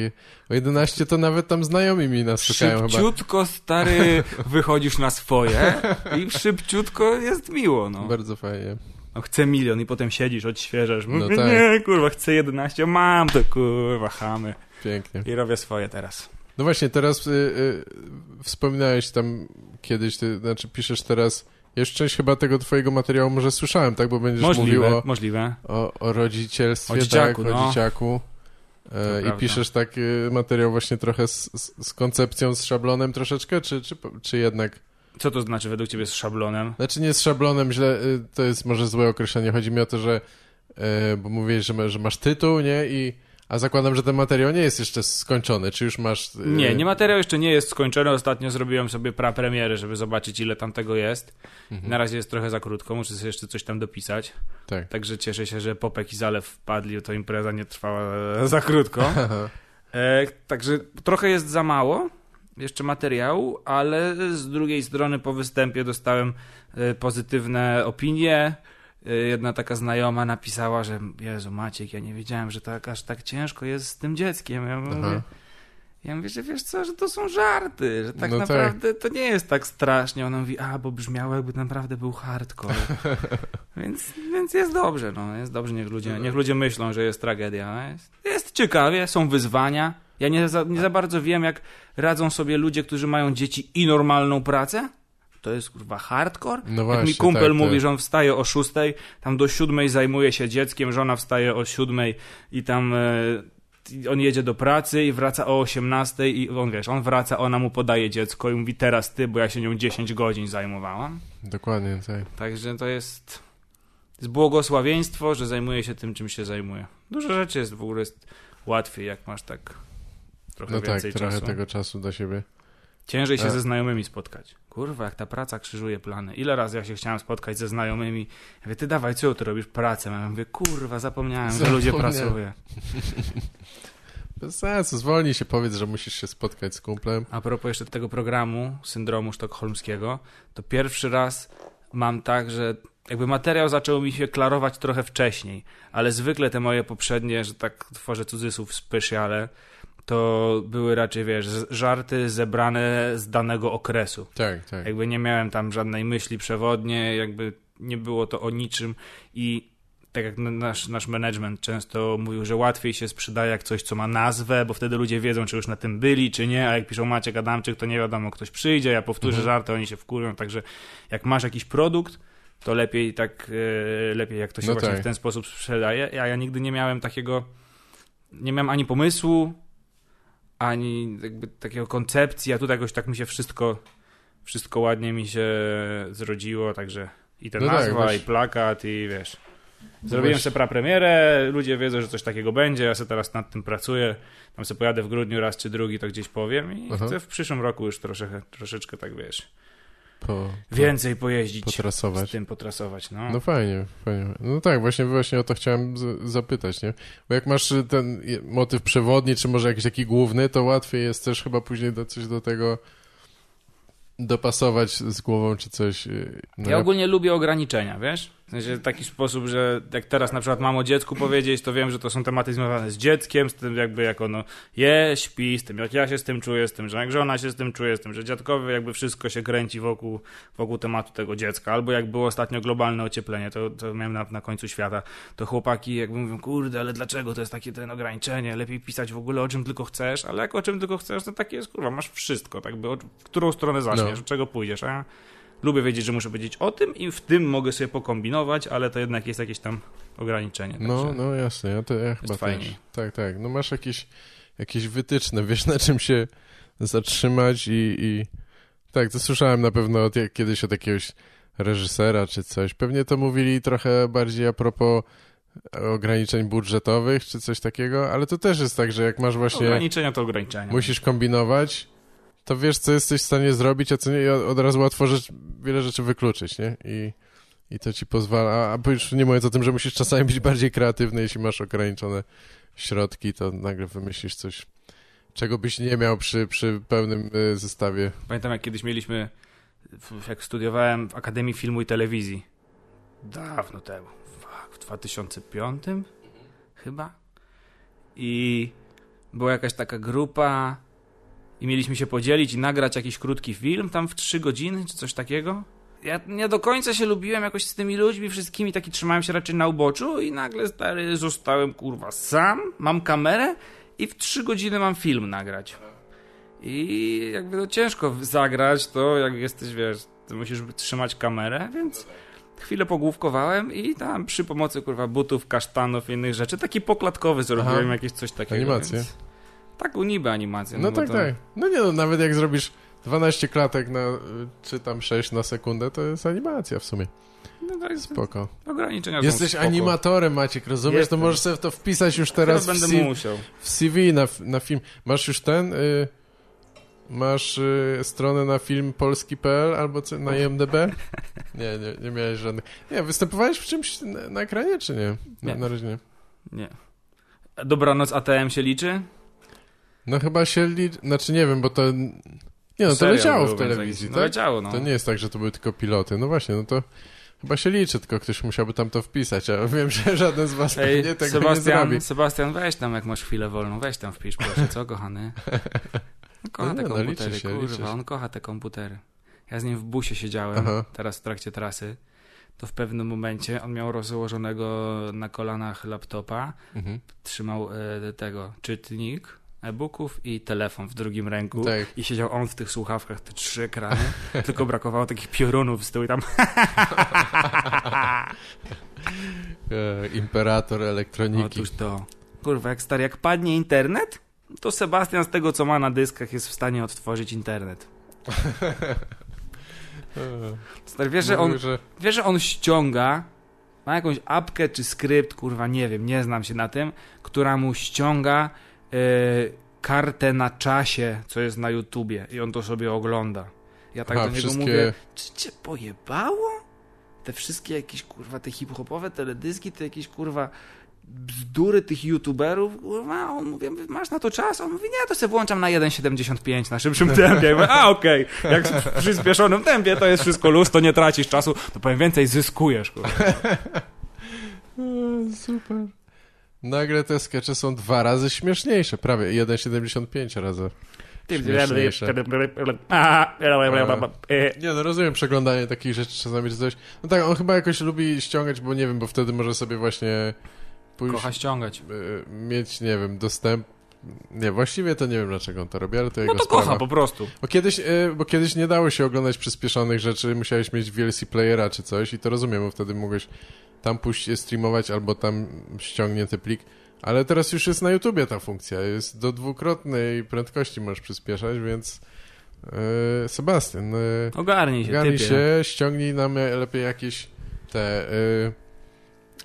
O 11 to nawet tam znajomi mi nas szukają chyba. Szybciutko, stary, wychodzisz na swoje i szybciutko jest miło, no. Bardzo fajnie. no chcę milion i potem siedzisz, odświeżasz. No tak. Nie, kurwa, chcę 11, mam to, kurwa, chamy. Pięknie. I robię swoje teraz. No właśnie, teraz y, y, wspominałeś tam kiedyś, ty, znaczy piszesz teraz. Jeszcze część chyba tego twojego materiału może słyszałem, tak? Bo będziesz mówił Możliwe, o, możliwe. o, o rodzicielstwie, O dzieciaku, tak? no. O dzieciaku. E, I prawda. piszesz taki materiał właśnie trochę z, z, koncepcją, z szablonem troszeczkę, czy, czy, czy jednak... Co to znaczy według ciebie z szablonem? Znaczy nie z szablonem, źle, y, to jest może złe określenie. Chodzi mi o to, że y, bo mówiłeś, że, że masz tytuł, nie? I, a zakładam, że ten materiał nie jest jeszcze skończony. Czy już masz... y, Nie, nie materiał jeszcze nie jest skończony. Ostatnio zrobiłem sobie prapremierę, żeby zobaczyć ile tam tego jest. Mhm. Na razie jest trochę za krótko, muszę sobie jeszcze coś tam dopisać. Tak. Także cieszę się, że Popek i Zalew wpadli, to impreza nie trwała e, za krótko. E, także trochę jest za mało jeszcze materiału, ale z drugiej strony po występie dostałem e, pozytywne opinie. E, Jedna taka znajoma napisała, że Jezu Maciek, ja nie wiedziałem, że tak aż tak ciężko jest z tym dzieckiem. Ja mówię, Aha. ja mówię, że wiesz co, że to są żarty, że tak No tak. naprawdę to nie jest tak strasznie. Ona mówi, a bo brzmiało jakby naprawdę był hardcore. więc, więc jest dobrze, no, jest dobrze, niech ludzie, niech ludzie myślą, że jest tragedia. No, jest, jest ciekawie, są wyzwania. Ja nie za, nie za bardzo wiem, jak radzą sobie ludzie, którzy mają dzieci i normalną pracę. To jest kurwa hardcore. No Jak właśnie, mi kumpel tak, mówi, tak. że on wstaje o szóstej, tam do siódmej zajmuje się dzieckiem, żona wstaje o siódmej i tam e, on jedzie do pracy i wraca o 18 i on wiesz, on wraca, ona mu podaje dziecko i mówi teraz ty, bo ja się nią 10 godzin zajmowałam. Dokładnie, tak. Także to jest, jest błogosławieństwo, że zajmuje się tym, czym się zajmuje. Dużo rzeczy jest w ogóle jest łatwiej, jak masz tak trochę No tak, więcej trochę czasu. tego czasu do siebie. Ciężej się E. ze znajomymi spotkać. Kurwa, jak ta praca krzyżuje plany. Ile razy ja się chciałem spotkać ze znajomymi. Ja mówię, ty dawaj, co ty robisz pracę? Ja mówię, kurwa, zapomniałem, że ludzie Zapomniałem. pracują. Bez sensu, zwolnij się, powiedz, że musisz się spotkać z kumplem. A propos jeszcze tego programu syndromu sztokholmskiego, to pierwszy raz mam tak, że jakby materiał zaczął mi się klarować trochę wcześniej, ale zwykle te moje poprzednie, że tak tworzę cudzysłów specjale, to były raczej, wiesz, żarty zebrane z danego okresu. Tak, tak. Jakby nie miałem tam żadnej myśli przewodniej, jakby nie było to o niczym i tak jak nasz, nasz management często mówił, że łatwiej się sprzedaje jak coś, co ma nazwę, bo wtedy ludzie wiedzą, czy już na tym byli, czy nie, a jak piszą Maciek Adamczyk, to nie wiadomo, ktoś przyjdzie, ja powtórzę Mhm. żarty, oni się wkurwią, także jak masz jakiś produkt, to lepiej tak, e, lepiej jak to się No właśnie tak. w ten sposób sprzedaje, a ja nigdy nie miałem takiego, nie miałem ani pomysłu, ani jakby takiego koncepcji, a tutaj jakoś tak mi się wszystko, wszystko ładnie mi się zrodziło, także i ta No tak, nazwa, weź- i plakat, i wiesz. Zrobiłem weź- sobie prapremierę, ludzie wiedzą, że coś takiego będzie, ja sobie teraz nad tym pracuję, tam sobie pojadę w grudniu raz czy drugi, to gdzieś powiem i Aha. chcę w przyszłym roku już troszeczkę, troszeczkę tak, wiesz, Po, więcej pojeździć, z potrasować. tym potrasować, no. No fajnie, fajnie. No tak, właśnie, właśnie o to chciałem z- zapytać, nie? Bo jak masz y, ten motyw przewodni, czy może jakiś taki główny, to łatwiej jest też chyba później do, coś do tego dopasować z głową, czy coś. y, No Ja ogólnie lubię ograniczenia, wiesz? W sensie w taki sposób, że jak teraz na przykład mam o dziecku powiedzieć, to wiem, że to są tematy związane z dzieckiem, z tym jakby jak ono je, śpi, z tym jak ja się z tym czuję, z tym, że jak żona się z tym czuje, z tym, że dziadkowy jakby wszystko się kręci wokół, wokół tematu tego dziecka. Albo jak było ostatnio globalne ocieplenie, to, to miałem na, na końcu świata, to chłopaki jakby mówią, kurde, ale dlaczego to jest takie ten ograniczenie? Lepiej pisać w ogóle o czym tylko chcesz, ale jak o czym tylko chcesz, to takie jest, kurwa, masz wszystko, tak by, w którą stronę zaczniesz, No. czego pójdziesz, a ja lubię wiedzieć, że muszę powiedzieć o tym i w tym mogę sobie pokombinować, ale to jednak jest jakieś tam ograniczenie. No, także- no jasne, ja, to, ja chyba fajniej. też. Tak, tak. No masz jakieś, jakieś wytyczne, wiesz na czym się zatrzymać i, i... Tak, to słyszałem na pewno od, kiedyś od jakiegoś reżysera czy coś. Pewnie to mówili trochę bardziej a propos ograniczeń budżetowych czy coś takiego, ale to też jest tak, że jak masz właśnie... Ograniczenia to ograniczenia. musisz kombinować, to wiesz, co jesteś w stanie zrobić, a co nie, od razu łatwo rzecz, wiele rzeczy wykluczyć, nie? I, I to ci pozwala, a, a już nie mówiąc o tym, że musisz czasami być bardziej kreatywny, jeśli masz ograniczone środki, to nagle wymyślisz coś, czego byś nie miał przy, przy pełnym y, zestawie. Pamiętam, jak kiedyś mieliśmy, jak studiowałem w Akademii Filmu i Telewizji. Dawno temu. W 2005 chyba. I była jakaś taka grupa i mieliśmy się podzielić i nagrać jakiś krótki film tam w 3 godziny czy coś takiego. Ja nie do końca się lubiłem jakoś z tymi ludźmi wszystkimi, taki trzymałem się raczej na uboczu i nagle stary zostałem kurwa sam, mam kamerę i w 3 godziny mam film nagrać. I jakby to ciężko zagrać to, jak jesteś, wiesz, ty musisz trzymać kamerę, więc chwilę pogłówkowałem i tam przy pomocy, kurwa, butów, kasztanów i innych rzeczy, taki poklatkowy zrobiłem Aha. jakieś coś takiego. Animację. Więc... Taką niby animację. No, bo tak, to... tak. No nie no, nawet jak zrobisz 12 klatek na, czy tam 6 na sekundę, to jest animacja w sumie. No tak, Spoko. ograniczenia Jesteś są spoko. animatorem, Maciek, rozumiesz? Jestem. To możesz sobie to wpisać już teraz w, będę C- musiał. w CV na, na film. Masz już ten? Y, masz y, stronę na film polski.pl albo co, na IMDB? Nie, nie, nie miałeś żadnych. Nie, występowałeś w czymś na, na ekranie, czy nie? Na, Nie. na razie nie. Nie. Dobranoc ATM się liczy? No chyba się li... Znaczy nie wiem, bo to... Nie no, to Serial leciało w telewizji, tak? No leciało, no. To nie jest tak, że to były tylko piloty. No właśnie, no to chyba się liczy, tylko ktoś musiałby tam to wpisać, a wiem, że żaden z was Ej, pewnie tego nie Sebastian, zrobi. Sebastian, weź tam, jak masz chwilę wolną, weź tam wpisz, proszę, co, kochany? On kocha No nie, te no, komputery, liczy się, kurwa, liczy on kocha te komputery. Ja z nim w busie siedziałem, Aha. teraz w trakcie trasy, to w pewnym momencie on miał rozłożonego na kolanach laptopa, Mhm. trzymał e, tego, czytnik e-booków i telefon w drugim ręku Tak. i siedział on w tych słuchawkach, te trzy ekrany, tylko brakowało takich piorunów z tyłu i tam E, imperator elektroniki. Otóż to. Kurwa, jak stary, jak padnie internet, to Sebastian z tego, co ma na dyskach, jest w stanie odtworzyć internet. Stary, wiesz, że on, że... wiesz, że on ściąga ma jakąś apkę czy skrypt, kurwa, nie wiem, nie znam się na tym, która mu ściąga kartę na czasie, co jest na YouTubie i on to sobie ogląda. Ja tak Aha, do niego wszystkie- mówię, czy cię pojebało? Te wszystkie jakieś, kurwa, te hip-hopowe teledyski, te jakieś, kurwa, bzdury tych youtuberów, kurwa, on mówi, masz na to czas? On mówi, nie, to sobie włączam na 1,75 na szybszym tempie. Ja mówię, a okej, jak w przyspieszonym tempie to jest wszystko luz, to nie tracisz czasu, to powiem więcej, zyskujesz, kurwa. Super. Nagle te skecze są dwa razy śmieszniejsze, prawie 1,75 razy. Śmieszniejsze. Nie no, rozumiem przeglądanie takich rzeczy czasami czy coś. No tak, on chyba jakoś lubi ściągać, bo nie wiem, bo wtedy może sobie właśnie pójść, Kocha ściągać. y, mieć, nie wiem, dostęp... Nie, właściwie to nie wiem, dlaczego on to robi, ale to No jego to sprawa. kocha po prostu. Bo kiedyś, y, bo kiedyś nie dało się oglądać przyspieszonych rzeczy, musiałeś mieć VLC playera czy coś i to rozumiem, bo wtedy mogłeś tam pójść streamować albo tam ściągnięty plik. Ale teraz już jest na YouTubie ta funkcja, jest do dwukrotnej prędkości możesz przyspieszać, więc y, Sebastian, y, Ogarnij się, Ogarnij typie. się, ściągnij nam lepiej jakieś te y,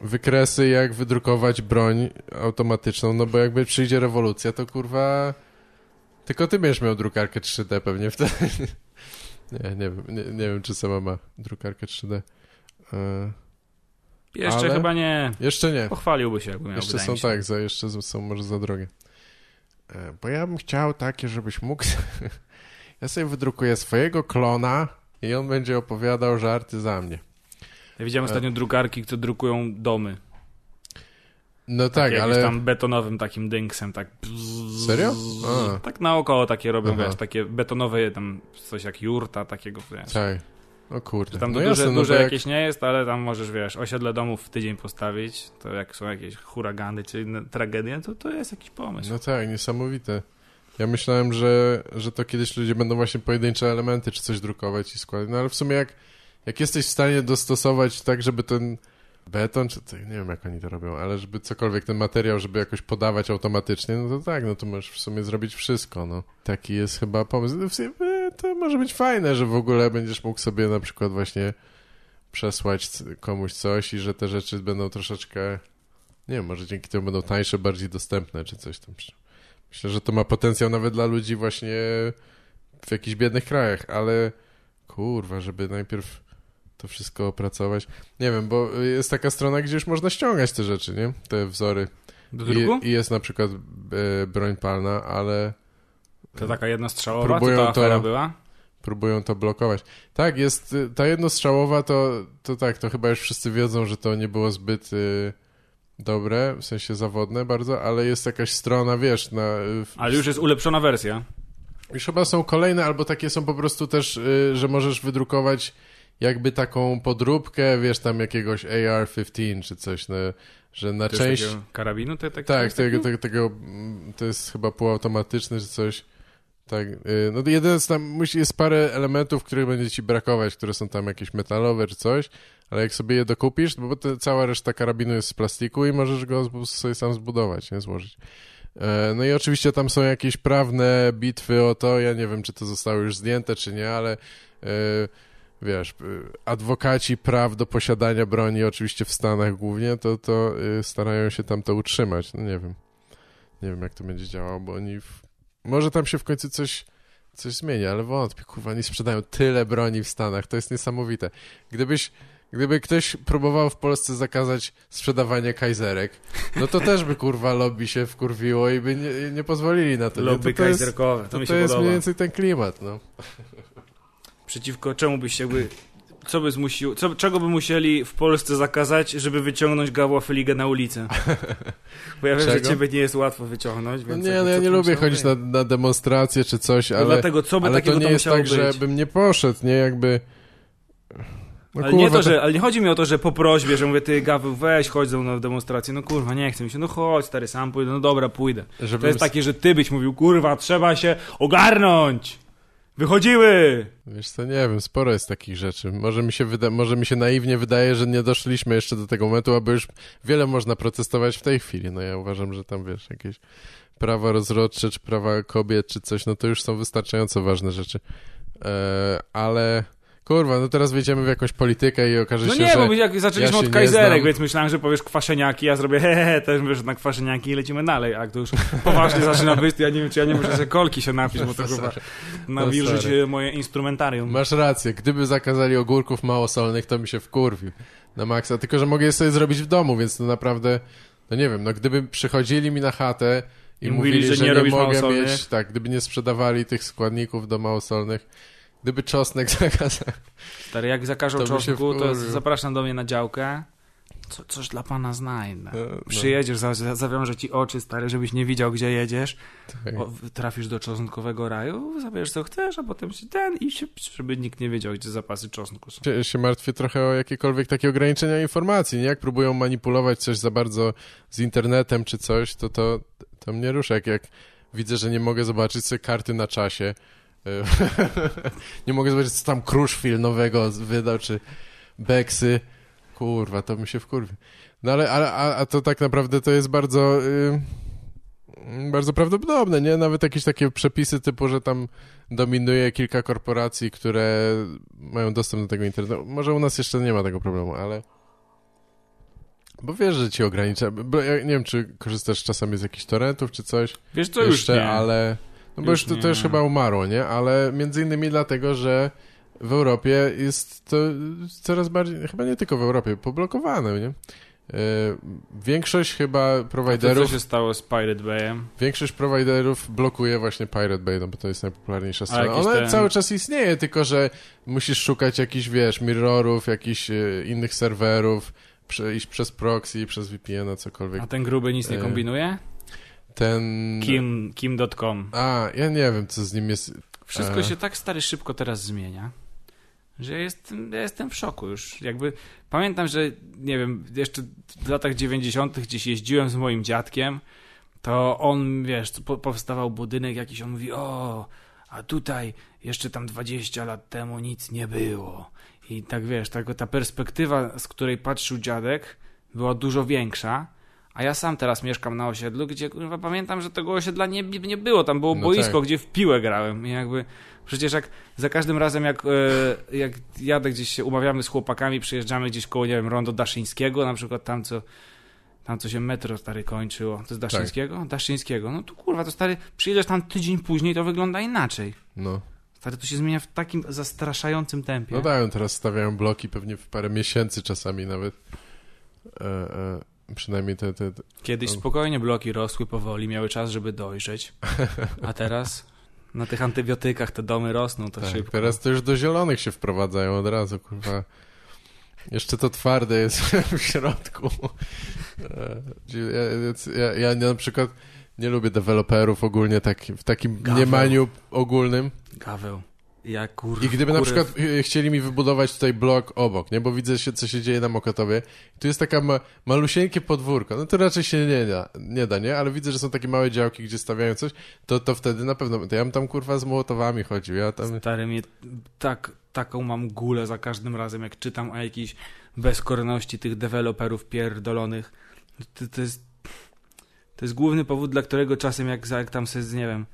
wykresy, jak wydrukować broń automatyczną, no bo jakby przyjdzie rewolucja, to kurwa tylko ty będziesz miał drukarkę 3D pewnie wtedy. nie, nie wiem, nie, nie wiem, czy sama ma drukarkę 3D. Y, Jeszcze Ale- chyba nie. jeszcze nie. Pochwaliłby się, jakby miał, Jeszcze są tak, za, jeszcze są może za drogie. E, Bo ja bym chciał takie, żebyś mógł... ja sobie wydrukuję swojego klona i on będzie opowiadał żarty za mnie. Ja widziałem ostatnio drukarki, które drukują domy. No tak, Jakimś ale... tam betonowym takim dynksem, tak. Serio? A. Tak naokoło takie robią, Aha. wiesz, takie betonowe, tam coś jak jurta takiego, wiesz. Tak. O kurde. Że tam no duże, jasne, no duże jak- jakieś nie jest, ale tam możesz, wiesz, osiedle domów w tydzień postawić, to jak są jakieś huragany czy inne tragedie, to to jest jakiś pomysł. No tak, niesamowite. Ja myślałem, że, że to kiedyś ludzie będą właśnie pojedyncze elementy czy coś drukować i składać. No ale w sumie jak, jak jesteś w stanie dostosować tak, żeby ten beton, czy to, nie wiem jak oni to robią, ale żeby cokolwiek ten materiał, żeby jakoś podawać automatycznie, no to tak, no to możesz w sumie zrobić wszystko, no. Taki jest chyba pomysł. No sumie, e, to może być fajne, że w ogóle będziesz mógł sobie na przykład właśnie przesłać komuś coś i że te rzeczy będą troszeczkę, nie wiem, może dzięki temu będą tańsze, bardziej dostępne, czy coś tam. Myślę, że to ma potencjał nawet dla ludzi właśnie w jakichś biednych krajach, ale kurwa, żeby najpierw to wszystko opracować. Nie wiem, bo jest taka strona, gdzie już można ściągać te rzeczy, nie? Te wzory. Do druku? I, i jest na przykład e, broń palna, ale To taka jednostrzałowa, Próbują to ta to- była? próbują to blokować. Tak, jest y, ta jednostrzałowa, to, to tak, to chyba już wszyscy wiedzą, że to nie było zbyt y, dobre, w sensie zawodne bardzo, ale jest jakaś strona, wiesz, na... w- Ale już jest ulepszona wersja. Już chyba są kolejne, albo takie są po prostu też, y, że możesz wydrukować jakby taką podróbkę, wiesz, tam jakiegoś AR-15 czy coś, no, że na To część... karabinu? Te, te, Tak, te, tego, tego, tego, to jest chyba półautomatyczny czy coś. Tak, y, no to jeden z tam, musi, jest parę elementów, których będzie ci brakować, które są tam jakieś metalowe czy coś, ale jak sobie je dokupisz, bo to cała reszta karabinu jest z plastiku i możesz go sobie sam zbudować, nie, złożyć. E, No i oczywiście tam są jakieś prawne bitwy o to, ja nie wiem, czy to zostało już zdjęte, czy nie, ale e, wiesz, y, adwokaci praw do posiadania broni, oczywiście w Stanach głównie, to, to y, starają się tam to utrzymać. No nie wiem. Nie wiem, jak to będzie działało, bo oni... W... Może tam się w końcu coś, coś zmieni, ale wątpię, kurwa, oni sprzedają tyle broni w Stanach, to jest niesamowite. Gdybyś... Gdyby ktoś próbował w Polsce zakazać sprzedawania kajzerek, no to też by kurwa lobby się wkurwiło i by nie, nie pozwolili na to. nie? Lobby to, to jest, kajzerkowe, to, to, mi to się jest podoba. mniej więcej ten klimat, no. Przeciwko czemu byś jakby... Co by zmusił, co, czego by musieli w Polsce zakazać, żeby wyciągnąć Gawła Feligę na ulicę? Bo ja wiem, że Czego? ciebie nie jest łatwo wyciągnąć, No więc... nie, jakby no ja nie tu lubię musiało chodzić być? na, na demonstracje czy coś, No ale, dlatego co by ale takiego to nie tam jest musiało tak, być? żebym nie poszedł, nie jakby... No ale, nie kurwa, to, że, ale nie chodzi mi o to, że po prośbie, że mówię, ty Gaweł, weź, chodź ze mną na demonstrację. No kurwa, nie chce mi się. No chodź, stary, sam pójdę. No dobra, pójdę. żebym To jest takie, że ty byś mówił, kurwa, trzeba się ogarnąć! Wychodziły! Wiesz co, nie wiem, sporo jest takich rzeczy. Może mi się, wyda- może mi się naiwnie wydaje, że nie doszliśmy jeszcze do tego momentu, aby już wiele można protestować w tej chwili. No ja uważam, że tam, wiesz, jakieś prawa rozrodcze, czy prawa kobiet, czy coś, no to już są wystarczająco ważne rzeczy. E, ale kurwa, no teraz wejdziemy w jakąś politykę i okaże No się, nie, że... bo my jak zaczęliśmy ja od nie kajzerek, więc myślałem, że powiesz kwaszeniaki, ja zrobię hehe, też wyszedł na kwaszeniaki i lecimy dalej, a to już poważnie zaczyna być, ja nie wiem, czy ja nie muszę sobie kolki się napić, bo to No chyba nawilżyć e, moje instrumentarium. Masz rację, gdyby zakazali ogórków małosolnych, to mi się wkurwił na maksa, tylko że mogę je sobie zrobić w domu, więc to naprawdę, no nie wiem, no gdyby przychodzili mi na chatę i, mówili, mówili, że że, nie nie, mogę mieć, tak, gdyby nie sprzedawali tych składników do małosolnych, gdyby czosnek zakazali, Stary, jak zakażą To czosnku, to zapraszam do mnie na działkę. Co, coś dla pana znajdę. No, no. Przyjedziesz, za- zawiążę ci oczy, stary, żebyś nie widział, gdzie jedziesz. tak. O, trafisz do czosnkowego raju, zabierzesz co chcesz, a potem się ten i się, żeby nikt nie wiedział, gdzie zapasy czosnku są. się, się martwię trochę o jakiekolwiek takie ograniczenia informacji, nie? Jak próbują manipulować coś za bardzo z internetem czy coś, to to, to mnie rusza. Jak, jak widzę, że nie mogę zobaczyć sobie karty na czasie, nie mogę zobaczyć, co tam Kruszwil nowego wydał, czy Beksy, kurwa, to mi się wkurwi. No ale, a, a to tak naprawdę to jest bardzo... Y, bardzo prawdopodobne, nie? Nawet jakieś takie przepisy typu, że tam dominuje kilka korporacji, które mają dostęp do tego internetu. Może u nas jeszcze nie ma tego problemu, ale... Bo wiesz, że ci ogranicza. Bo ja nie wiem, czy korzystasz czasami z jakichś torrentów czy coś Wiesz co, jeszcze, już nie. ale... No bo Już już, to, to już chyba umarło, nie? Ale między innymi dlatego, że w Europie jest to coraz bardziej, chyba nie tylko w Europie, poblokowane, nie? Yy, Większość chyba To co prowajderów się stało z Pirate Bayem? Większość prowajderów blokuje właśnie Pirate Bay, no bo to jest najpopularniejsza strona. Ona ten- cały czas istnieje, tylko że musisz szukać jakichś, wiesz, mirrorów, jakichś e, innych serwerów, prze, iść przez proxy, przez VPN-a, cokolwiek. A ten gruby nic nie E, kombinuje? Ten... Kim, kim.com. A, ja nie wiem, co z nim jest. Wszystko E. się tak stary szybko teraz zmienia, że ja jestem, ja jestem w szoku już. Jakby pamiętam, że nie wiem, jeszcze w latach 90. gdzieś jeździłem z moim dziadkiem, to on, wiesz, po, powstawał budynek jakiś, on mówi, o, a tutaj jeszcze tam 20 lat temu nic nie było. I tak wiesz, tak, ta perspektywa, z której patrzył dziadek, była dużo większa. A ja sam teraz mieszkam na osiedlu, gdzie kurwa, pamiętam, że tego osiedla nie, nie było. Tam było No boisko, tak. gdzie w piłę grałem. I jakby przecież jak za każdym razem, jak, e, jak jadę gdzieś się umawiamy z chłopakami, przyjeżdżamy gdzieś koło, nie wiem, Rondo Daszyńskiego, na przykład tam co. Tam co się metro stary kończyło. To jest Daszyńskiego? Daszyńskiego. No to kurwa, to stary, przyjedziesz tam tydzień później, to wygląda inaczej. No, Stary, to się zmienia w takim zastraszającym tempie. no dają, teraz stawiają bloki pewnie w parę miesięcy czasami nawet. E, e, przynajmniej te, te, te... Kiedyś No. spokojnie bloki rosły powoli, miały czas, żeby dojrzeć. A teraz na tych antybiotykach te domy rosną to Tak, szybko. teraz to już do zielonych się wprowadzają od razu, kurwa. Jeszcze to twarde jest w środku. E, Ja, ja, ja na przykład nie lubię deweloperów ogólnie tak, w takim Gaweł. mniemaniu ogólnym. Gaweł. Ja kur... I gdyby na przykład y, chcieli mi wybudować tutaj blok obok, nie? Bo widzę, się, co się dzieje na Mokotowie. Tu jest taka ma, malusieńkie podwórko. No to raczej się nie da, nie da, nie? Ale widzę, że są takie małe działki, gdzie stawiają coś. To, to wtedy na pewno... To ja bym tam, kurwa, z Mołotowami chodził. Ja tam... Stary, mnie tak, taką mam gulę za każdym razem, jak czytam o jakiejś bezkorności tych deweloperów pierdolonych. To, to jest... To jest główny powód, dla którego czasem jak, jak tam se, nie wiem,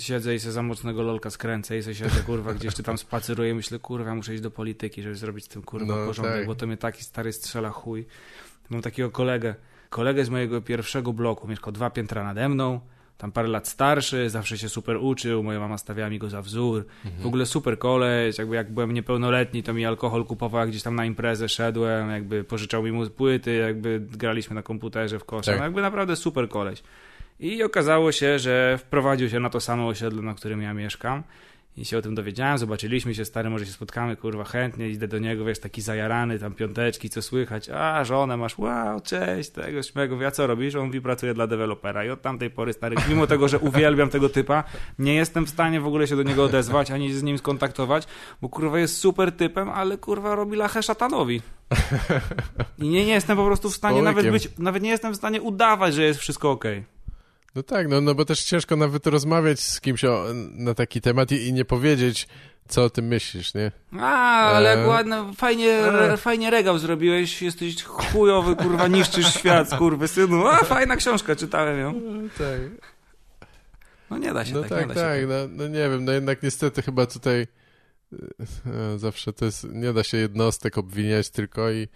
siedzę i se za mocnego lolka skręcę i se siedzę, kurwa, gdzieś czy tam spaceruję, myślę, kurwa, muszę iść do polityki, żeby zrobić z tym, kurwa, No, porządek, tak. bo to mnie taki stary strzela chuj. Mam takiego kolegę, kolegę z mojego pierwszego bloku, mieszkał dwa piętra nade mną, tam parę lat starszy, zawsze się super uczył, moja mama stawiała mi go za wzór. W ogóle super koleś, jakby jak byłem niepełnoletni, to mi alkohol kupował, gdzieś tam na imprezę szedłem, jakby pożyczał mi mu płyty, jakby graliśmy na komputerze w kosza. Tak. No jakby naprawdę super koleś. I okazało się, że wprowadził się na to samo osiedle, na którym ja mieszkam. I się o tym dowiedziałem, zobaczyliśmy się, stary, może się spotkamy, kurwa, chętnie, idę do niego, wiesz, taki zajarany, tam piąteczki, co słychać, a, żonę masz, wow, cześć, tego, śmego, ja co robisz? On mówi, pracuje dla dewelopera i od tamtej pory, stary, mimo tego, że uwielbiam tego typa, nie jestem w stanie w ogóle się do niego odezwać, ani z nim skontaktować, bo kurwa jest super typem, ale kurwa robi lachę szatanowi. I nie, nie jestem po prostu w stanie nawet być, nawet nie jestem w stanie udawać, że jest wszystko okej. No tak, no, no bo też ciężko nawet rozmawiać z kimś o, na taki temat i, i nie powiedzieć, co o tym myślisz, nie? A, ale Eee. jak ładno, fajnie, re, fajnie regał zrobiłeś, jesteś chujowy, kurwa, niszczysz świat, kurwy synu. A, fajna książka, czytałem ją. Tak. No nie da się No tak, tak, nie da się tak, tak. no, no nie wiem, no jednak niestety chyba tutaj e, zawsze to jest, nie da się jednostek obwiniać tylko i,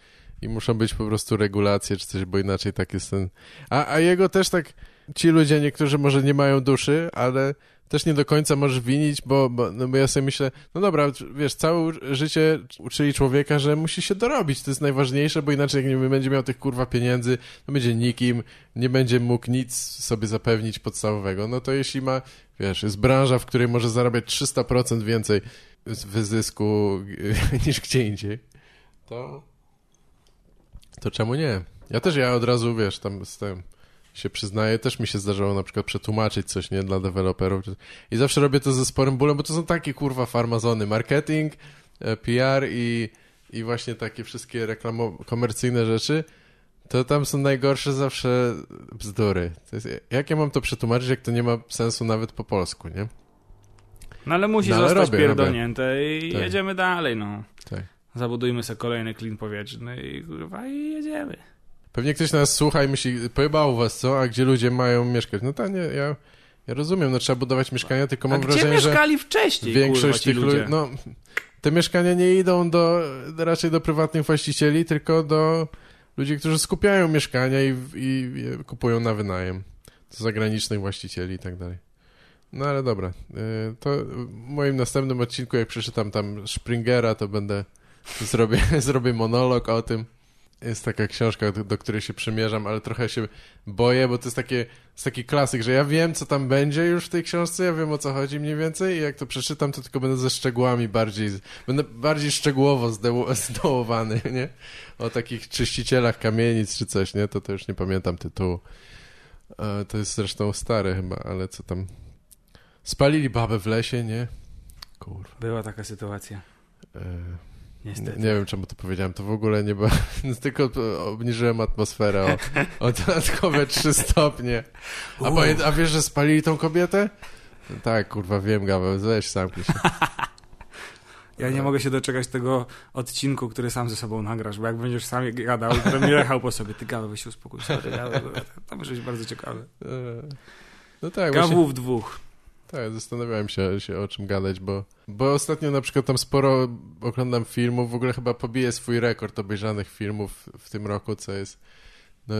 i muszą być po prostu regulacje czy coś, bo inaczej tak jest ten... A, a jego też tak, ci ludzie, niektórzy może nie mają duszy, ale też nie do końca możesz winić, bo, bo, no bo ja sobie myślę, no dobra, wiesz, całe życie uczyli człowieka, że musi się dorobić, to jest najważniejsze, bo inaczej jak nie będzie miał tych kurwa pieniędzy, to będzie nikim, nie będzie mógł nic sobie zapewnić podstawowego. No to jeśli ma, wiesz, jest branża, w której może zarabiać 300% więcej wyzysku niż gdzie indziej, to, to czemu nie? Ja też, ja od razu, wiesz, tam z tym się przyznaję, też mi się zdarzało na przykład przetłumaczyć coś, nie, dla deweloperów. I zawsze robię to ze sporym bólem, bo to są takie kurwa farmazony. Marketing, e, PR i, i właśnie takie wszystkie reklamo komercyjne rzeczy, to tam są najgorsze zawsze bzdury. Jest, jak ja mam to przetłumaczyć, jak to nie ma sensu nawet po polsku, nie? No ale musi no, ale zostać robię, pierdolnięte robię. i tak. jedziemy dalej, no. Tak. Zabudujmy sobie kolejny klin powietrzny i kurwa i jedziemy. Pewnie ktoś nas słucha i myśli, pojebało was, co? A gdzie ludzie mają mieszkać? No tak, nie, ja, ja rozumiem, no trzeba budować mieszkania, tylko mam A wrażenie, że... mieszkali wcześniej, Większość kurwa, tych ludzi, no, te mieszkania nie idą do, raczej do prywatnych właścicieli, tylko do ludzi, którzy skupiają mieszkania i, i, i kupują na wynajem. Do zagranicznych właścicieli i tak dalej. No ale dobra, y, to w moim następnym odcinku, jak przeczytam tam Springera, to będę, zrobię, zrobię monolog o tym jest taka książka, do, do, której się przymierzam, ale trochę się boję, bo to jest, takie, jest taki klasyk, że ja wiem, co tam będzie już w tej książce, ja wiem, o co chodzi mniej więcej i jak to przeczytam, to tylko będę ze szczegółami bardziej, będę bardziej szczegółowo zdołowany, nie? O takich czyścicielach kamienic czy coś, nie? To to już nie pamiętam tytułu. E, to jest zresztą stare chyba, ale co tam... Spalili babę w lesie, nie? Kurwa. Była taka sytuacja. E... Niestety. Nie, wiem, czemu to powiedziałem. To w ogóle nie było. Tylko obniżyłem atmosferę o, o dodatkowe 3 stopnie. A, pamię... A wiesz, że spalili tą kobietę? Tak, kurwa, wiem, Gaweł. Weź, zamknij się. Ja nie mogę się doczekać tego odcinku, który sam ze sobą nagrasz, bo jak będziesz sam gadał, to jechał po sobie. Ty Gaweł, się uspokój. Sorry, Gaweł, to może być bardzo ciekawe. E, no tak, Gawu właśnie... w dwóch. Tak, zastanawiałem się, się o czym gadać, bo, bo ostatnio na przykład tam sporo oglądam filmów, w ogóle chyba pobiję swój rekord obejrzanych filmów w tym roku, co jest no,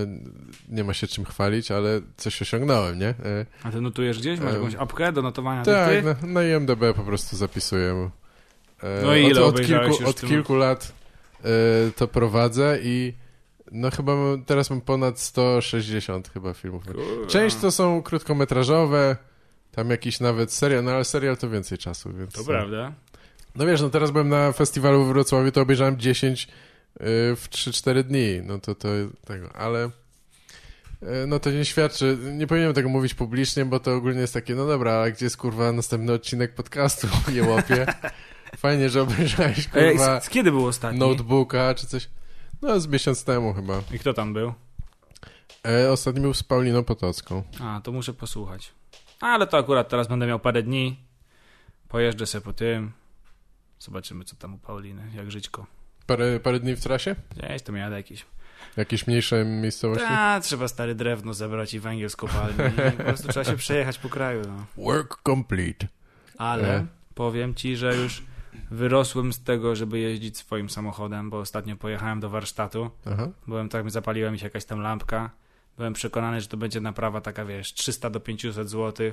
nie ma się czym chwalić, ale coś osiągnąłem, nie? E, A ty notujesz gdzieś? Masz jakąś apkę do notowania? Tak, na, na IMDB po prostu zapisuję. E, no i ile od, od kilku, od kilku lat e, to prowadzę i no chyba mam, teraz mam ponad 160 chyba filmów. Część to są krótkometrażowe, tam jakiś nawet serial, no ale serial to więcej czasu, więc... To prawda. No wiesz, no teraz byłem na festiwalu w Wrocławiu, to obejrzałem 10 y, w 3-4 dni, no to to tego, ale... Y, no to nie świadczy, nie powinienem tego mówić publicznie, bo to ogólnie jest takie, no dobra, ale gdzie jest kurwa następny odcinek podcastu, nie łopie. Fajnie, że obejrzałeś kurwa... z, z kiedy był ostatni? Notebooka czy coś. No z miesiąc temu chyba. I kto tam był? E, ostatni był z Pauliną Potocką. A, to muszę posłuchać. Ale to akurat teraz będę miał parę dni. Pojeżdżę sobie po tym. Zobaczymy, co tam u Pauliny, jak żyćko. Parę, parę dni w trasie? Gdzieś tam jadę jakieś. Jakieś mniejsze miejscowości? A, trzeba stare drewno zebrać i węgiel z kopalni. po prostu trzeba się przejechać po kraju. No. Work complete. Ale e. powiem ci, że już wyrosłem z tego, żeby jeździć swoim samochodem, bo ostatnio pojechałem do warsztatu. Aha. Byłem tak, zapaliła mi się jakaś tam lampka Byłem przekonany, że to będzie naprawa taka, wiesz, 300 do 500 zł.